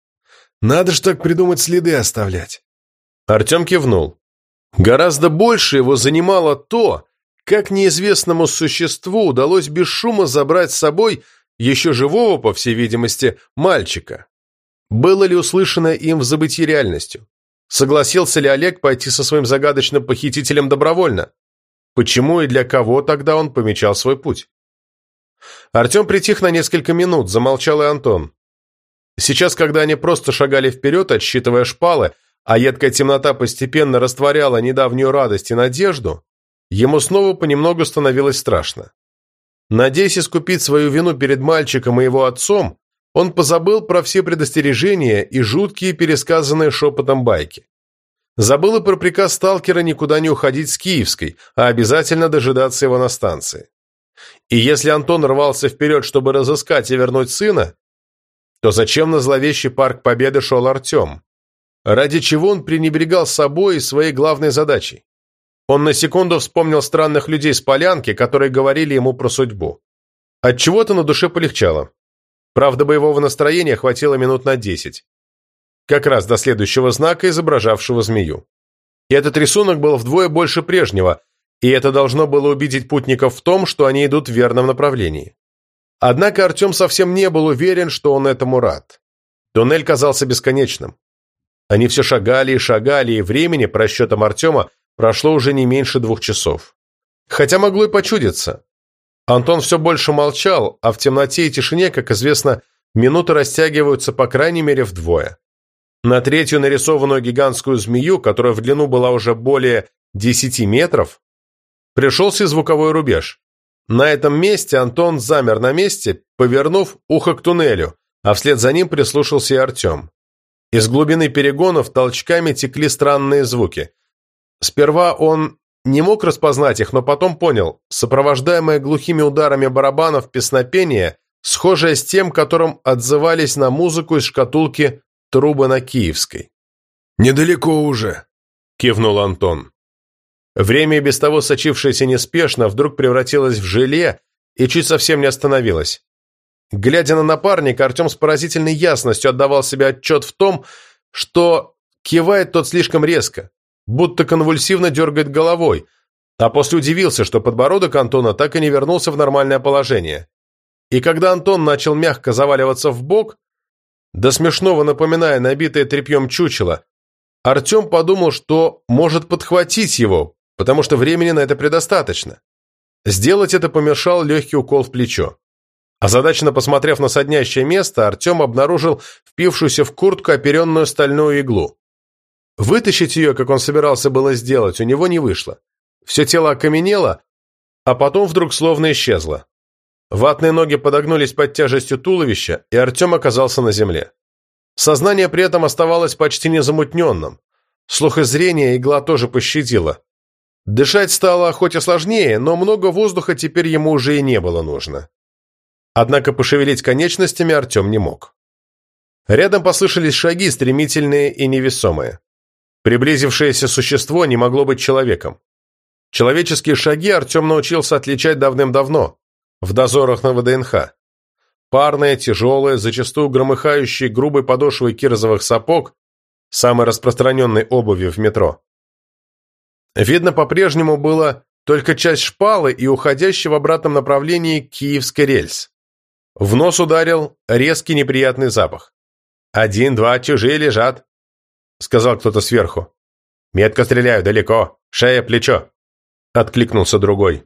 «Надо ж так придумать следы оставлять». Артем кивнул. Гораздо больше его занимало то, как неизвестному существу удалось без шума забрать с собой еще живого, по всей видимости, мальчика. Было ли услышанное им в забытии реальностью? Согласился ли Олег пойти со своим загадочным похитителем добровольно? Почему и для кого тогда он помечал свой путь? Артем притих на несколько минут, замолчал и Антон. Сейчас, когда они просто шагали вперед, отсчитывая шпалы, а едкая темнота постепенно растворяла недавнюю радость и надежду, ему снова понемногу становилось страшно. Надеясь искупить свою вину перед мальчиком и его отцом, он позабыл про все предостережения и жуткие пересказанные шепотом байки. Забыл и про приказ сталкера никуда не уходить с Киевской, а обязательно дожидаться его на станции. И если Антон рвался вперед, чтобы разыскать и вернуть сына, то зачем на зловещий парк Победы шел Артем? Ради чего он пренебрегал собой и своей главной задачей? Он на секунду вспомнил странных людей с полянки, которые говорили ему про судьбу. Отчего-то на душе полегчало. Правда, боевого настроения хватило минут на десять. Как раз до следующего знака, изображавшего змею. И этот рисунок был вдвое больше прежнего, и это должно было убедить путников в том, что они идут в верном направлении. Однако Артем совсем не был уверен, что он этому рад. Туннель казался бесконечным. Они все шагали и шагали, и времени, по расчетам Артема, прошло уже не меньше двух часов. Хотя могло и почудиться. Антон все больше молчал, а в темноте и тишине, как известно, минуты растягиваются по крайней мере вдвое. На третью нарисованную гигантскую змею, которая в длину была уже более 10 метров, пришелся звуковой рубеж. На этом месте Антон замер на месте, повернув ухо к туннелю, а вслед за ним прислушался и Артем. Из глубины перегонов толчками текли странные звуки. Сперва он не мог распознать их, но потом понял, сопровождаемое глухими ударами барабанов песнопение схожее с тем, которым отзывались на музыку из шкатулки трубы на Киевской. «Недалеко уже», — кивнул Антон. Время, без того сочившееся неспешно, вдруг превратилось в желе и чуть совсем не остановилось. Глядя на напарника, Артем с поразительной ясностью отдавал себе отчет в том, что кивает тот слишком резко, будто конвульсивно дергает головой, а после удивился, что подбородок Антона так и не вернулся в нормальное положение. И когда Антон начал мягко заваливаться в бок, до смешного напоминая набитое тряпьем чучело, Артем подумал, что может подхватить его, потому что времени на это предостаточно. Сделать это помешал легкий укол в плечо. Озадаченно посмотрев на соднящее место, Артем обнаружил впившуюся в куртку оперенную стальную иглу. Вытащить ее, как он собирался было сделать, у него не вышло. Все тело окаменело, а потом вдруг словно исчезло. Ватные ноги подогнулись под тяжестью туловища, и Артем оказался на земле. Сознание при этом оставалось почти незамутненным. Слух и зрение игла тоже пощадила. Дышать стало хоть и сложнее, но много воздуха теперь ему уже и не было нужно. Однако пошевелить конечностями Артем не мог. Рядом послышались шаги, стремительные и невесомые. Приблизившееся существо не могло быть человеком. Человеческие шаги Артем научился отличать давным-давно, в дозорах на ВДНХ. Парные, тяжелые, зачастую громыхающие грубой подошвой кирзовых сапог, самой распространенной обуви в метро. Видно, по-прежнему было только часть шпалы и уходящий в обратном направлении киевский рельс. В нос ударил резкий неприятный запах. «Один-два, чужие лежат», — сказал кто-то сверху. «Метко стреляю, далеко. Шея, плечо», — откликнулся другой.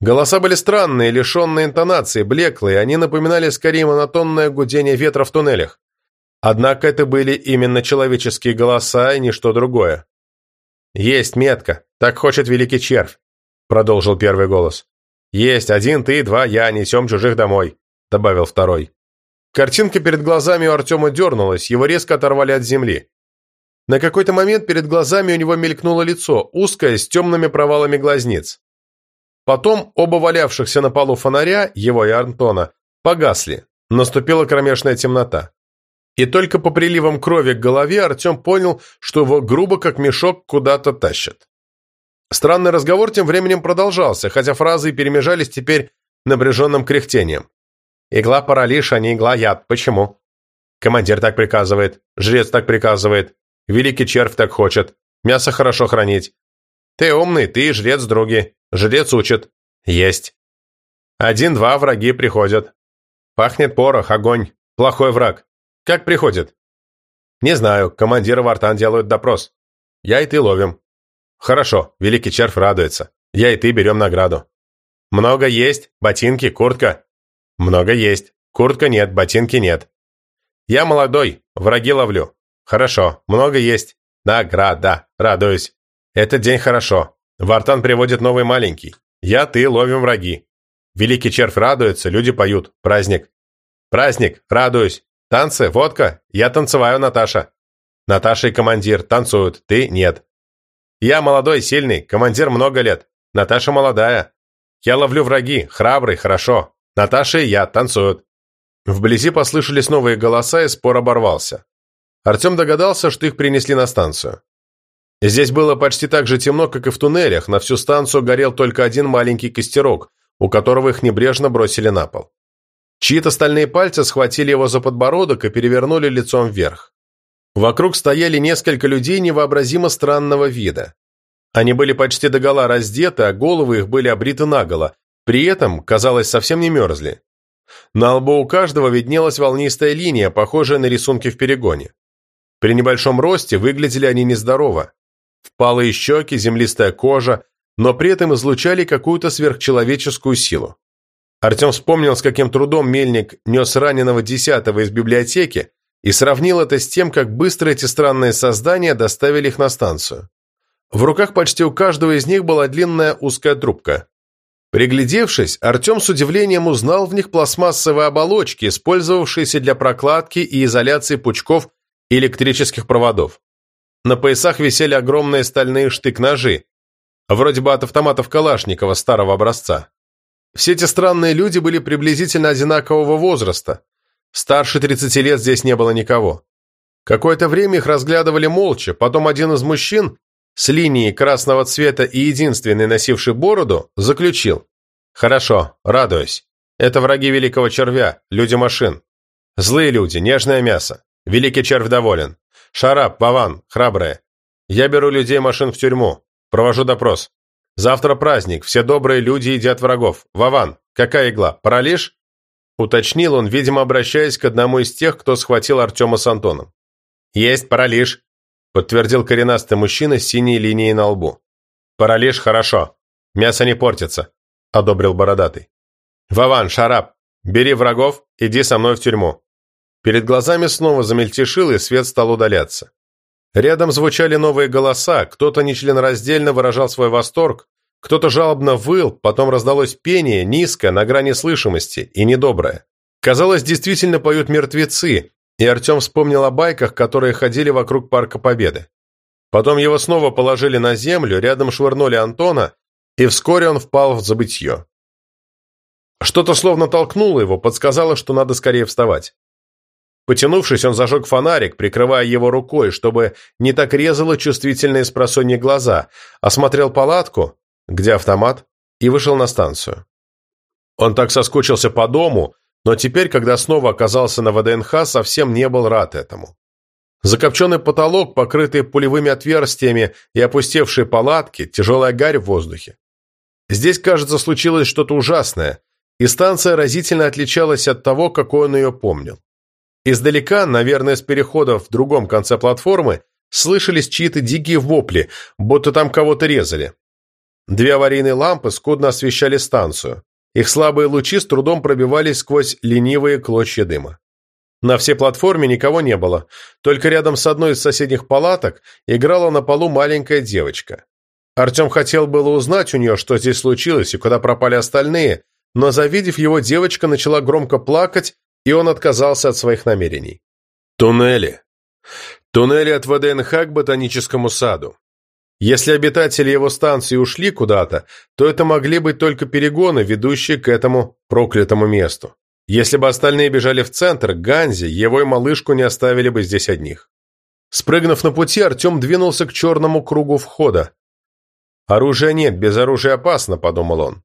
Голоса были странные, лишенные интонации, блеклые, они напоминали скорее монотонное гудение ветра в туннелях. Однако это были именно человеческие голоса и ничто другое. «Есть метка, так хочет великий червь», — продолжил первый голос. «Есть один ты, два я, несем чужих домой добавил второй. Картинка перед глазами у Артема дернулась, его резко оторвали от земли. На какой-то момент перед глазами у него мелькнуло лицо, узкое, с темными провалами глазниц. Потом оба валявшихся на полу фонаря, его и Антона, погасли. Наступила кромешная темнота. И только по приливам крови к голове Артем понял, что его грубо как мешок куда-то тащат. Странный разговор тем временем продолжался, хотя фразы перемежались теперь напряженным кряхтением. Игла паралич, а не игла яд. Почему? Командир так приказывает, жрец так приказывает, великий червь так хочет, мясо хорошо хранить. Ты умный, ты жрец други, жрец учит. Есть. Один-два враги приходят. Пахнет порох, огонь, плохой враг. Как приходит? Не знаю, командиры Вартан делают допрос. Я и ты ловим. Хорошо, великий червь радуется. Я и ты берем награду. Много есть, ботинки, куртка. Много есть. Куртка нет, ботинки нет. Я молодой, враги ловлю. Хорошо, много есть. Награда, радуюсь. Этот день хорошо. Вартан приводит новый маленький. Я, ты, ловим враги. Великий червь радуется, люди поют. Праздник. Праздник, радуюсь. Танцы, водка. Я танцеваю, Наташа. Наташа и командир танцуют, ты нет. Я молодой, сильный, командир много лет. Наташа молодая. Я ловлю враги, храбрый, хорошо. Наташа и я танцуют». Вблизи послышались новые голоса, и спор оборвался. Артем догадался, что их принесли на станцию. Здесь было почти так же темно, как и в туннелях, на всю станцию горел только один маленький костерок, у которого их небрежно бросили на пол. Чьи-то стальные пальцы схватили его за подбородок и перевернули лицом вверх. Вокруг стояли несколько людей невообразимо странного вида. Они были почти догола раздеты, а головы их были обриты наголо, при этом, казалось, совсем не мерзли. На лбу у каждого виднелась волнистая линия, похожая на рисунки в перегоне. При небольшом росте выглядели они нездорово. Впалые щеки, землистая кожа, но при этом излучали какую-то сверхчеловеческую силу. Артем вспомнил, с каким трудом мельник нес раненого десятого из библиотеки и сравнил это с тем, как быстро эти странные создания доставили их на станцию. В руках почти у каждого из них была длинная узкая трубка. Приглядевшись, Артем с удивлением узнал в них пластмассовые оболочки, использовавшиеся для прокладки и изоляции пучков электрических проводов. На поясах висели огромные стальные штык-ножи, вроде бы от автоматов Калашникова старого образца. Все эти странные люди были приблизительно одинакового возраста. Старше 30 лет здесь не было никого. Какое-то время их разглядывали молча, потом один из мужчин с линией красного цвета и единственный носивший бороду заключил. «Хорошо, радуюсь. Это враги великого червя, люди машин. Злые люди, нежное мясо. Великий червь доволен. Шарап, Вован, храбрые. Я беру людей машин в тюрьму. Провожу допрос. Завтра праздник, все добрые люди едят врагов. Вован, какая игла, паралич?» Уточнил он, видимо, обращаясь к одному из тех, кто схватил Артема с Антоном. «Есть паралич», — подтвердил коренастый мужчина с синей линией на лбу. «Паралич хорошо. Мясо не портится», — одобрил бородатый. «Вован, Шарап, бери врагов, иди со мной в тюрьму». Перед глазами снова замельтешил, и свет стал удаляться. Рядом звучали новые голоса, кто-то нечленораздельно выражал свой восторг, кто-то жалобно выл, потом раздалось пение, низкое, на грани слышимости, и недоброе. Казалось, действительно поют мертвецы, и Артем вспомнил о байках, которые ходили вокруг Парка Победы. Потом его снова положили на землю, рядом швырнули Антона, и вскоре он впал в забытье. Что-то словно толкнуло его, подсказало, что надо скорее вставать. Потянувшись, он зажег фонарик, прикрывая его рукой, чтобы не так резало чувствительные спросонья глаза, осмотрел палатку, где автомат, и вышел на станцию. Он так соскучился по дому, но теперь, когда снова оказался на ВДНХ, совсем не был рад этому. Закопченный потолок, покрытый пулевыми отверстиями и опустевшие палатки, тяжелая гарь в воздухе. Здесь, кажется, случилось что-то ужасное, и станция разительно отличалась от того, какой он ее помнил. Издалека, наверное, с перехода в другом конце платформы, слышались чьи-то дикие вопли, будто там кого-то резали. Две аварийные лампы скудно освещали станцию. Их слабые лучи с трудом пробивались сквозь ленивые клочья дыма. На всей платформе никого не было, только рядом с одной из соседних палаток играла на полу маленькая девочка. Артем хотел было узнать у нее, что здесь случилось и куда пропали остальные, но, завидев его, девочка начала громко плакать и он отказался от своих намерений. Туннели. Туннели от ВДНХ к ботаническому саду. Если обитатели его станции ушли куда-то, то это могли быть только перегоны, ведущие к этому проклятому месту. Если бы остальные бежали в центр, Ганзи, его и малышку не оставили бы здесь одних. Спрыгнув на пути, Артем двинулся к черному кругу входа. «Оружия нет, без оружия опасно», — подумал он.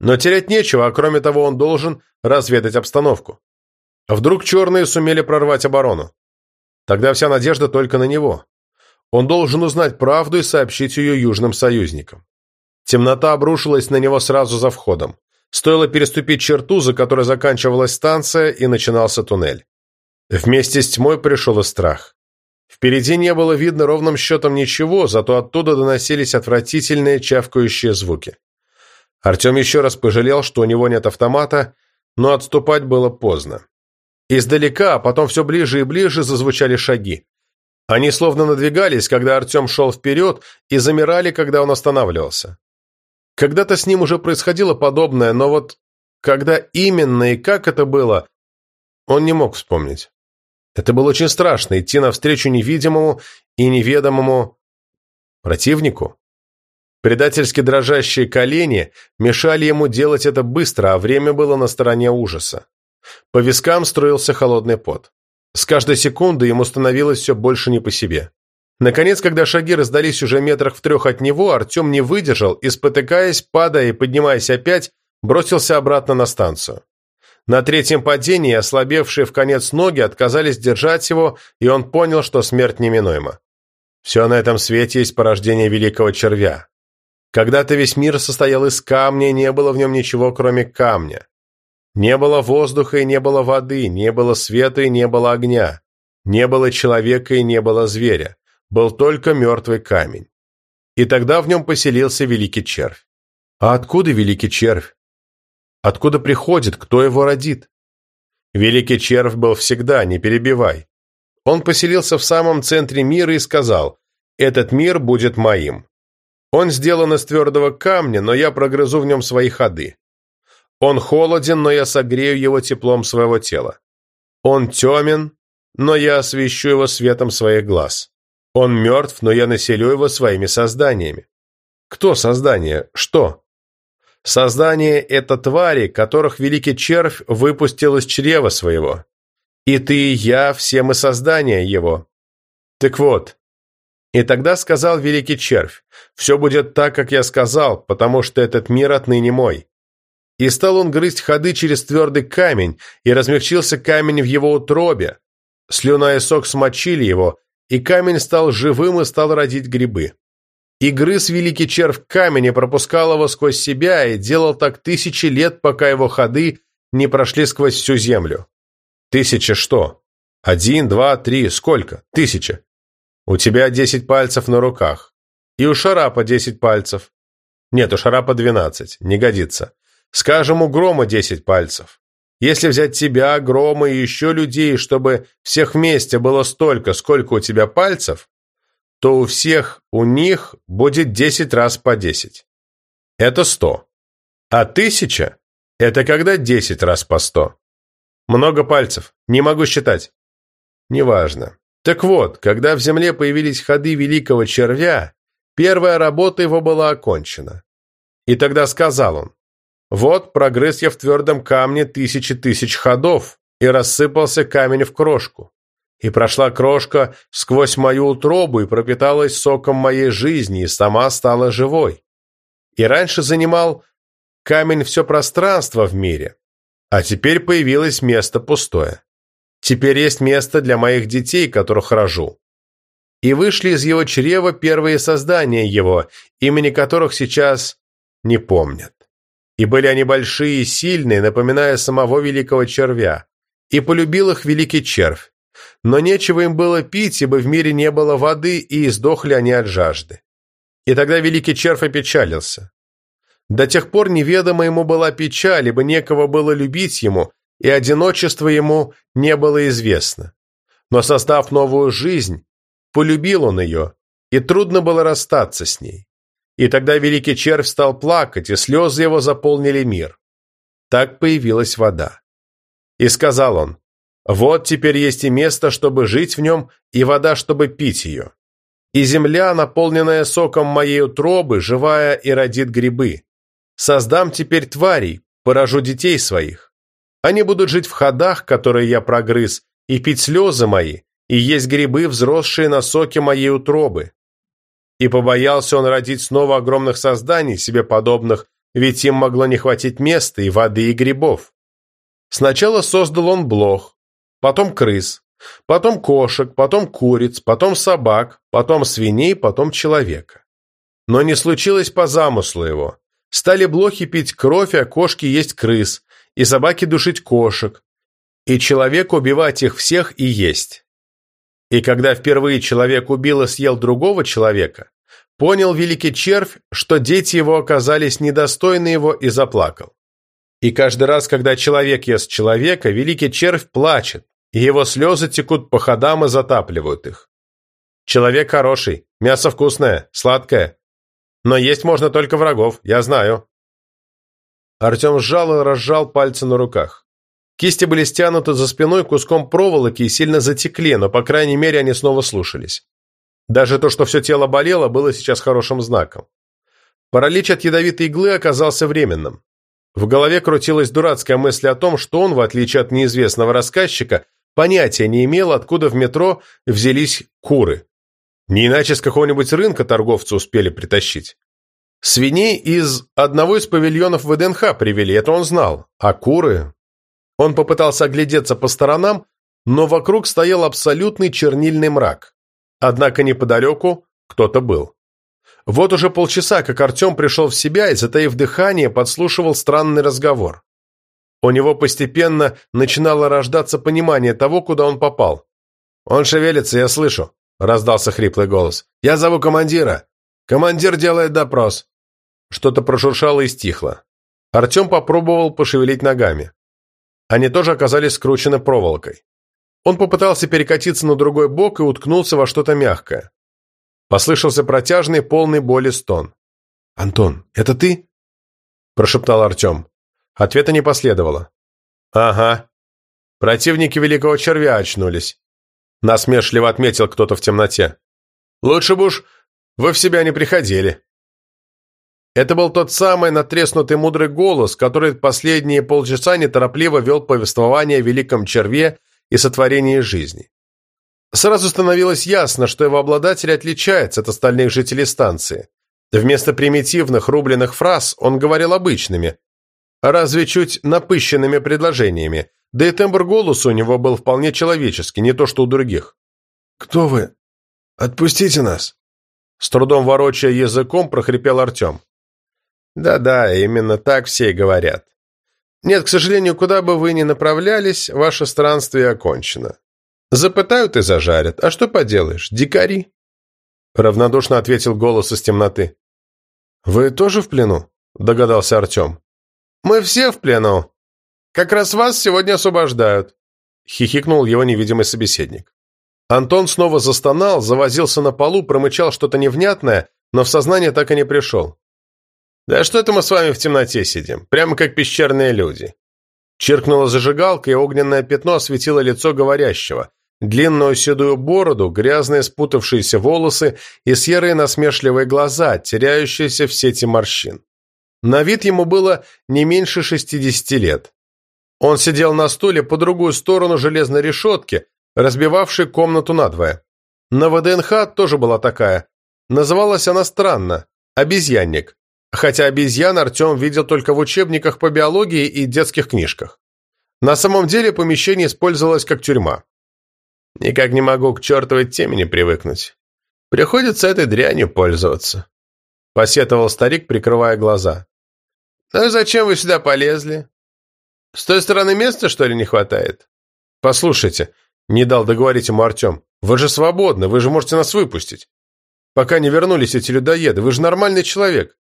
Но терять нечего, а кроме того он должен разведать обстановку. Вдруг черные сумели прорвать оборону? Тогда вся надежда только на него. Он должен узнать правду и сообщить ее южным союзникам. Темнота обрушилась на него сразу за входом. Стоило переступить черту, за которой заканчивалась станция, и начинался туннель. Вместе с тьмой пришел и страх. Впереди не было видно ровным счетом ничего, зато оттуда доносились отвратительные чавкающие звуки. Артем еще раз пожалел, что у него нет автомата, но отступать было поздно. Издалека, а потом все ближе и ближе зазвучали шаги. Они словно надвигались, когда Артем шел вперед, и замирали, когда он останавливался. Когда-то с ним уже происходило подобное, но вот когда именно и как это было, он не мог вспомнить. Это было очень страшно, идти навстречу невидимому и неведомому противнику. Предательски дрожащие колени мешали ему делать это быстро, а время было на стороне ужаса. По вискам струился холодный пот. С каждой секунды ему становилось все больше не по себе. Наконец, когда шаги раздались уже метрах в трех от него, Артем не выдержал и, спотыкаясь, падая и поднимаясь опять, бросился обратно на станцию. На третьем падении ослабевшие в конец ноги отказались держать его, и он понял, что смерть неминуема. Все на этом свете есть порождение великого червя. Когда-то весь мир состоял из камня, и не было в нем ничего, кроме камня. Не было воздуха и не было воды, не было света и не было огня. Не было человека и не было зверя. Был только мертвый камень. И тогда в нем поселился великий червь. А откуда великий червь? Откуда приходит, кто его родит? Великий червь был всегда, не перебивай. Он поселился в самом центре мира и сказал, «Этот мир будет моим». Он сделан из твердого камня, но я прогрызу в нем свои ходы. Он холоден, но я согрею его теплом своего тела. Он темен, но я освещу его светом своих глаз. Он мертв, но я населю его своими созданиями. Кто создание? Что? Создание — это твари, которых великий червь выпустил из чрева своего. И ты и я, все мы создания его. Так вот, и тогда сказал великий червь, все будет так, как я сказал, потому что этот мир отныне мой. И стал он грызть ходы через твердый камень, и размягчился камень в его утробе. Слюна и сок смочили его, и камень стал живым и стал родить грибы. И грыз великий червь камень и пропускал его сквозь себя, и делал так тысячи лет, пока его ходы не прошли сквозь всю землю. Тысяча что? Один, два, три, сколько? Тысяча. У тебя десять пальцев на руках. И у Шарапа десять пальцев. Нет, у Шарапа двенадцать. Не годится. Скажем, у Грома десять пальцев. Если взять тебя, Грома и еще людей, чтобы всех вместе было столько, сколько у тебя пальцев, то у всех у них будет десять раз по десять. Это сто. А тысяча – это когда десять раз по сто. Много пальцев. Не могу считать. Неважно. Так вот, когда в земле появились ходы великого червя, первая работа его была окончена. И тогда сказал он, «Вот прогресс я в твердом камне тысячи тысяч ходов, и рассыпался камень в крошку. И прошла крошка сквозь мою утробу и пропиталась соком моей жизни, и сама стала живой. И раньше занимал камень все пространство в мире, а теперь появилось место пустое. Теперь есть место для моих детей, которых рожу. И вышли из его чрева первые создания его, имени которых сейчас не помнят. И были они большие и сильные, напоминая самого великого червя. И полюбил их великий червь. Но нечего им было пить, ибо в мире не было воды, и издохли они от жажды. И тогда великий червь опечалился. До тех пор неведома ему была печаль, ибо некого было любить ему, и одиночество ему не было известно. Но создав новую жизнь, полюбил он ее, и трудно было расстаться с ней. И тогда великий червь стал плакать, и слезы его заполнили мир. Так появилась вода. И сказал он, «Вот теперь есть и место, чтобы жить в нем, и вода, чтобы пить ее. И земля, наполненная соком моей утробы, живая и родит грибы. Создам теперь тварей, поражу детей своих. Они будут жить в ходах, которые я прогрыз, и пить слезы мои, и есть грибы, взросшие на соке моей утробы. И побоялся он родить снова огромных созданий, себе подобных, ведь им могло не хватить места и воды, и грибов. Сначала создал он блох, потом крыс, потом кошек, потом куриц, потом собак, потом свиней, потом человека. Но не случилось по замыслу его. Стали блохи пить кровь, а кошки есть крыс, и собаки душить кошек, и человек убивать их всех и есть. И когда впервые человек убил и съел другого человека, понял великий червь, что дети его оказались недостойны его и заплакал. И каждый раз, когда человек ест человека, великий червь плачет, и его слезы текут по ходам и затапливают их. Человек хороший, мясо вкусное, сладкое. Но есть можно только врагов, я знаю. Артем сжал и разжал пальцы на руках. Кисти были стянуты за спиной куском проволоки и сильно затекли, но, по крайней мере, они снова слушались. Даже то, что все тело болело, было сейчас хорошим знаком. Паралич от ядовитой иглы оказался временным. В голове крутилась дурацкая мысль о том, что он, в отличие от неизвестного рассказчика, понятия не имел, откуда в метро взялись куры. Не иначе с какого-нибудь рынка торговцы успели притащить. Свиней из одного из павильонов ВДНХ привели, это он знал. А куры... Он попытался оглядеться по сторонам, но вокруг стоял абсолютный чернильный мрак. Однако неподалеку кто-то был. Вот уже полчаса, как Артем пришел в себя и, затаив дыхание, подслушивал странный разговор. У него постепенно начинало рождаться понимание того, куда он попал. «Он шевелится, я слышу», — раздался хриплый голос. «Я зову командира. Командир делает допрос». Что-то прошуршало и стихло. Артем попробовал пошевелить ногами. Они тоже оказались скручены проволокой. Он попытался перекатиться на другой бок и уткнулся во что-то мягкое. Послышался протяжный, полный боли стон. «Антон, это ты?» – прошептал Артем. Ответа не последовало. «Ага. Противники Великого Червя очнулись», – насмешливо отметил кто-то в темноте. «Лучше бы уж вы в себя не приходили». Это был тот самый натреснутый мудрый голос, который последние полчаса неторопливо вел повествование о великом черве и сотворении жизни. Сразу становилось ясно, что его обладатель отличается от остальных жителей станции. Вместо примитивных рубленых фраз он говорил обычными, разве чуть напыщенными предложениями, да и тембр голоса у него был вполне человеческий, не то что у других. «Кто вы? Отпустите нас!» С трудом ворочая языком, прохрипел Артем. «Да-да, именно так все и говорят. Нет, к сожалению, куда бы вы ни направлялись, ваше странствие окончено. Запытают и зажарят. А что поделаешь, дикари?» Равнодушно ответил голос из темноты. «Вы тоже в плену?» – догадался Артем. «Мы все в плену. Как раз вас сегодня освобождают», – хихикнул его невидимый собеседник. Антон снова застонал, завозился на полу, промычал что-то невнятное, но в сознание так и не пришел. «Да что это мы с вами в темноте сидим? Прямо как пещерные люди». Чиркнула зажигалка, и огненное пятно осветило лицо говорящего. Длинную седую бороду, грязные спутавшиеся волосы и серые насмешливые глаза, теряющиеся в сети морщин. На вид ему было не меньше шестидесяти лет. Он сидел на стуле по другую сторону железной решетки, разбивавшей комнату надвое. На ВДНХ тоже была такая. Называлась она странно – «Обезьянник», хотя обезьян Артем видел только в учебниках по биологии и детских книжках. На самом деле помещение использовалось как тюрьма. Никак не могу к чертовой темени привыкнуть. Приходится этой дрянью пользоваться. Посетовал старик, прикрывая глаза. Ну зачем вы сюда полезли? С той стороны места, что ли, не хватает? Послушайте, не дал договорить ему Артем. Вы же свободны, вы же можете нас выпустить. Пока не вернулись эти людоеды, вы же нормальный человек.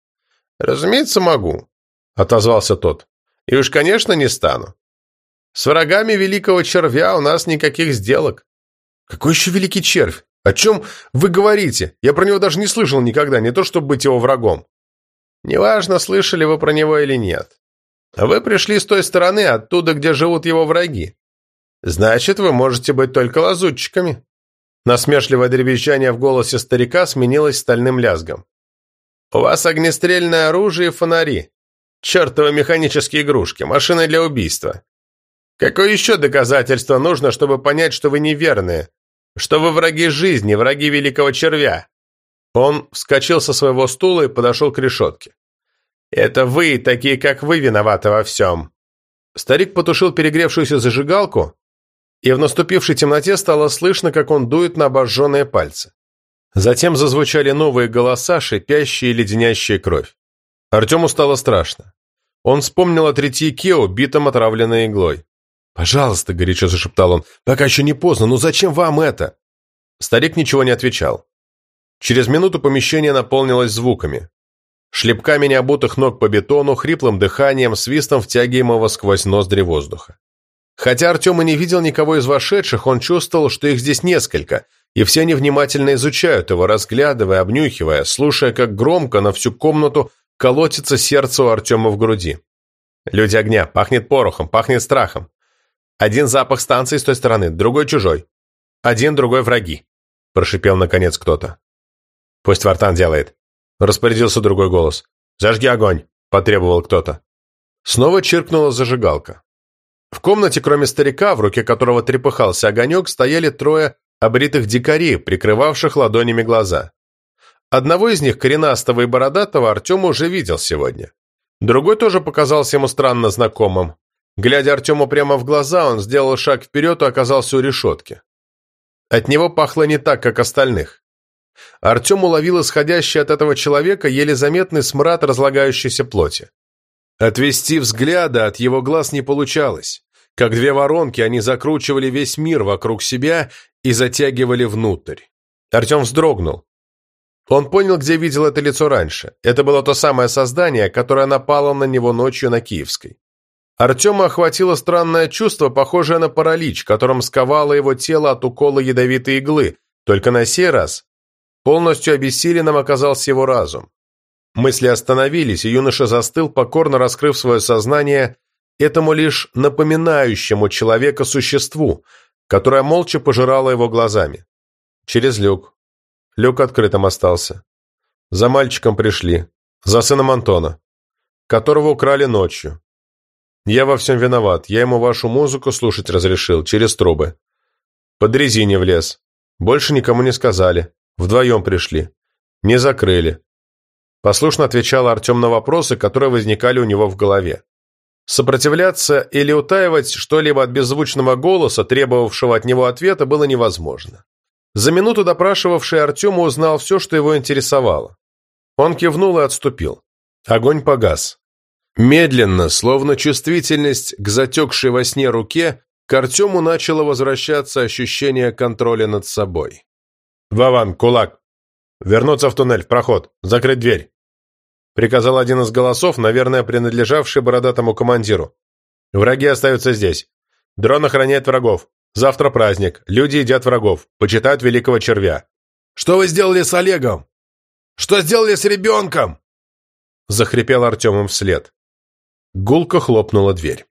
Разумеется, могу, отозвался тот. И уж, конечно, не стану. С врагами великого червя у нас никаких сделок. «Какой еще великий червь? О чем вы говорите? Я про него даже не слышал никогда, не то чтобы быть его врагом». «Неважно, слышали вы про него или нет. Вы пришли с той стороны, оттуда, где живут его враги. Значит, вы можете быть только лазутчиками». Насмешливое дребезжание в голосе старика сменилось стальным лязгом. «У вас огнестрельное оружие и фонари. Чертовы механические игрушки, машины для убийства. Какое еще доказательство нужно, чтобы понять, что вы неверные, что вы враги жизни, враги великого червя». Он вскочил со своего стула и подошел к решетке. «Это вы, такие как вы, виноваты во всем». Старик потушил перегревшуюся зажигалку, и в наступившей темноте стало слышно, как он дует на обожженные пальцы. Затем зазвучали новые голоса, шипящие и леденящие кровь. Артему стало страшно. Он вспомнил о третьяке, убитом отравленной иглой. «Пожалуйста», — горячо зашептал он, — «пока еще не поздно, ну зачем вам это?» Старик ничего не отвечал. Через минуту помещение наполнилось звуками. Шлепками необутых ног по бетону, хриплым дыханием, свистом втягиваемого сквозь ноздри воздуха. Хотя Артем и не видел никого из вошедших, он чувствовал, что их здесь несколько, и все они внимательно изучают его, разглядывая, обнюхивая, слушая, как громко на всю комнату колотится сердце у Артема в груди. «Люди огня, пахнет порохом, пахнет страхом. Один запах станции с той стороны, другой чужой. Один, другой враги», – прошипел наконец кто-то. «Пусть Вартан делает», – распорядился другой голос. «Зажги огонь», – потребовал кто-то. Снова чиркнула зажигалка. В комнате, кроме старика, в руке которого трепыхался огонек, стояли трое обритых дикарей, прикрывавших ладонями глаза. Одного из них, коренастого и бородатого, Артем уже видел сегодня. Другой тоже показался ему странно знакомым. Глядя Артему прямо в глаза, он сделал шаг вперед и оказался у решетки. От него пахло не так, как остальных. Артем уловил исходящий от этого человека еле заметный смрад разлагающейся плоти. Отвести взгляда от его глаз не получалось. Как две воронки, они закручивали весь мир вокруг себя и затягивали внутрь. Артем вздрогнул. Он понял, где видел это лицо раньше. Это было то самое создание, которое напало на него ночью на Киевской. Артема охватило странное чувство, похожее на паралич, которым сковало его тело от укола ядовитой иглы, только на сей раз полностью обессиленным оказался его разум. Мысли остановились, и юноша застыл, покорно раскрыв свое сознание этому лишь напоминающему человека существу, которое молча пожирало его глазами. Через люк. Люк открытым остался. За мальчиком пришли. За сыном Антона, которого украли ночью. Я во всем виноват. Я ему вашу музыку слушать разрешил, через трубы. Под резине влез. Больше никому не сказали. Вдвоем пришли. Не закрыли. Послушно отвечал Артем на вопросы, которые возникали у него в голове. Сопротивляться или утаивать что-либо от беззвучного голоса, требовавшего от него ответа, было невозможно. За минуту допрашивавший Артема узнал все, что его интересовало. Он кивнул и отступил. Огонь погас. Медленно, словно чувствительность к затекшей во сне руке, к Артему начало возвращаться ощущение контроля над собой. «Вован, кулак! Вернуться в туннель, в проход, закрыть дверь!» Приказал один из голосов, наверное, принадлежавший бородатому командиру. «Враги остаются здесь. Дрон охраняет врагов. Завтра праздник. Люди едят врагов. Почитают великого червя». «Что вы сделали с Олегом? Что сделали с ребенком?» Захрипел Артемом вслед. Гулко хлопнула дверь.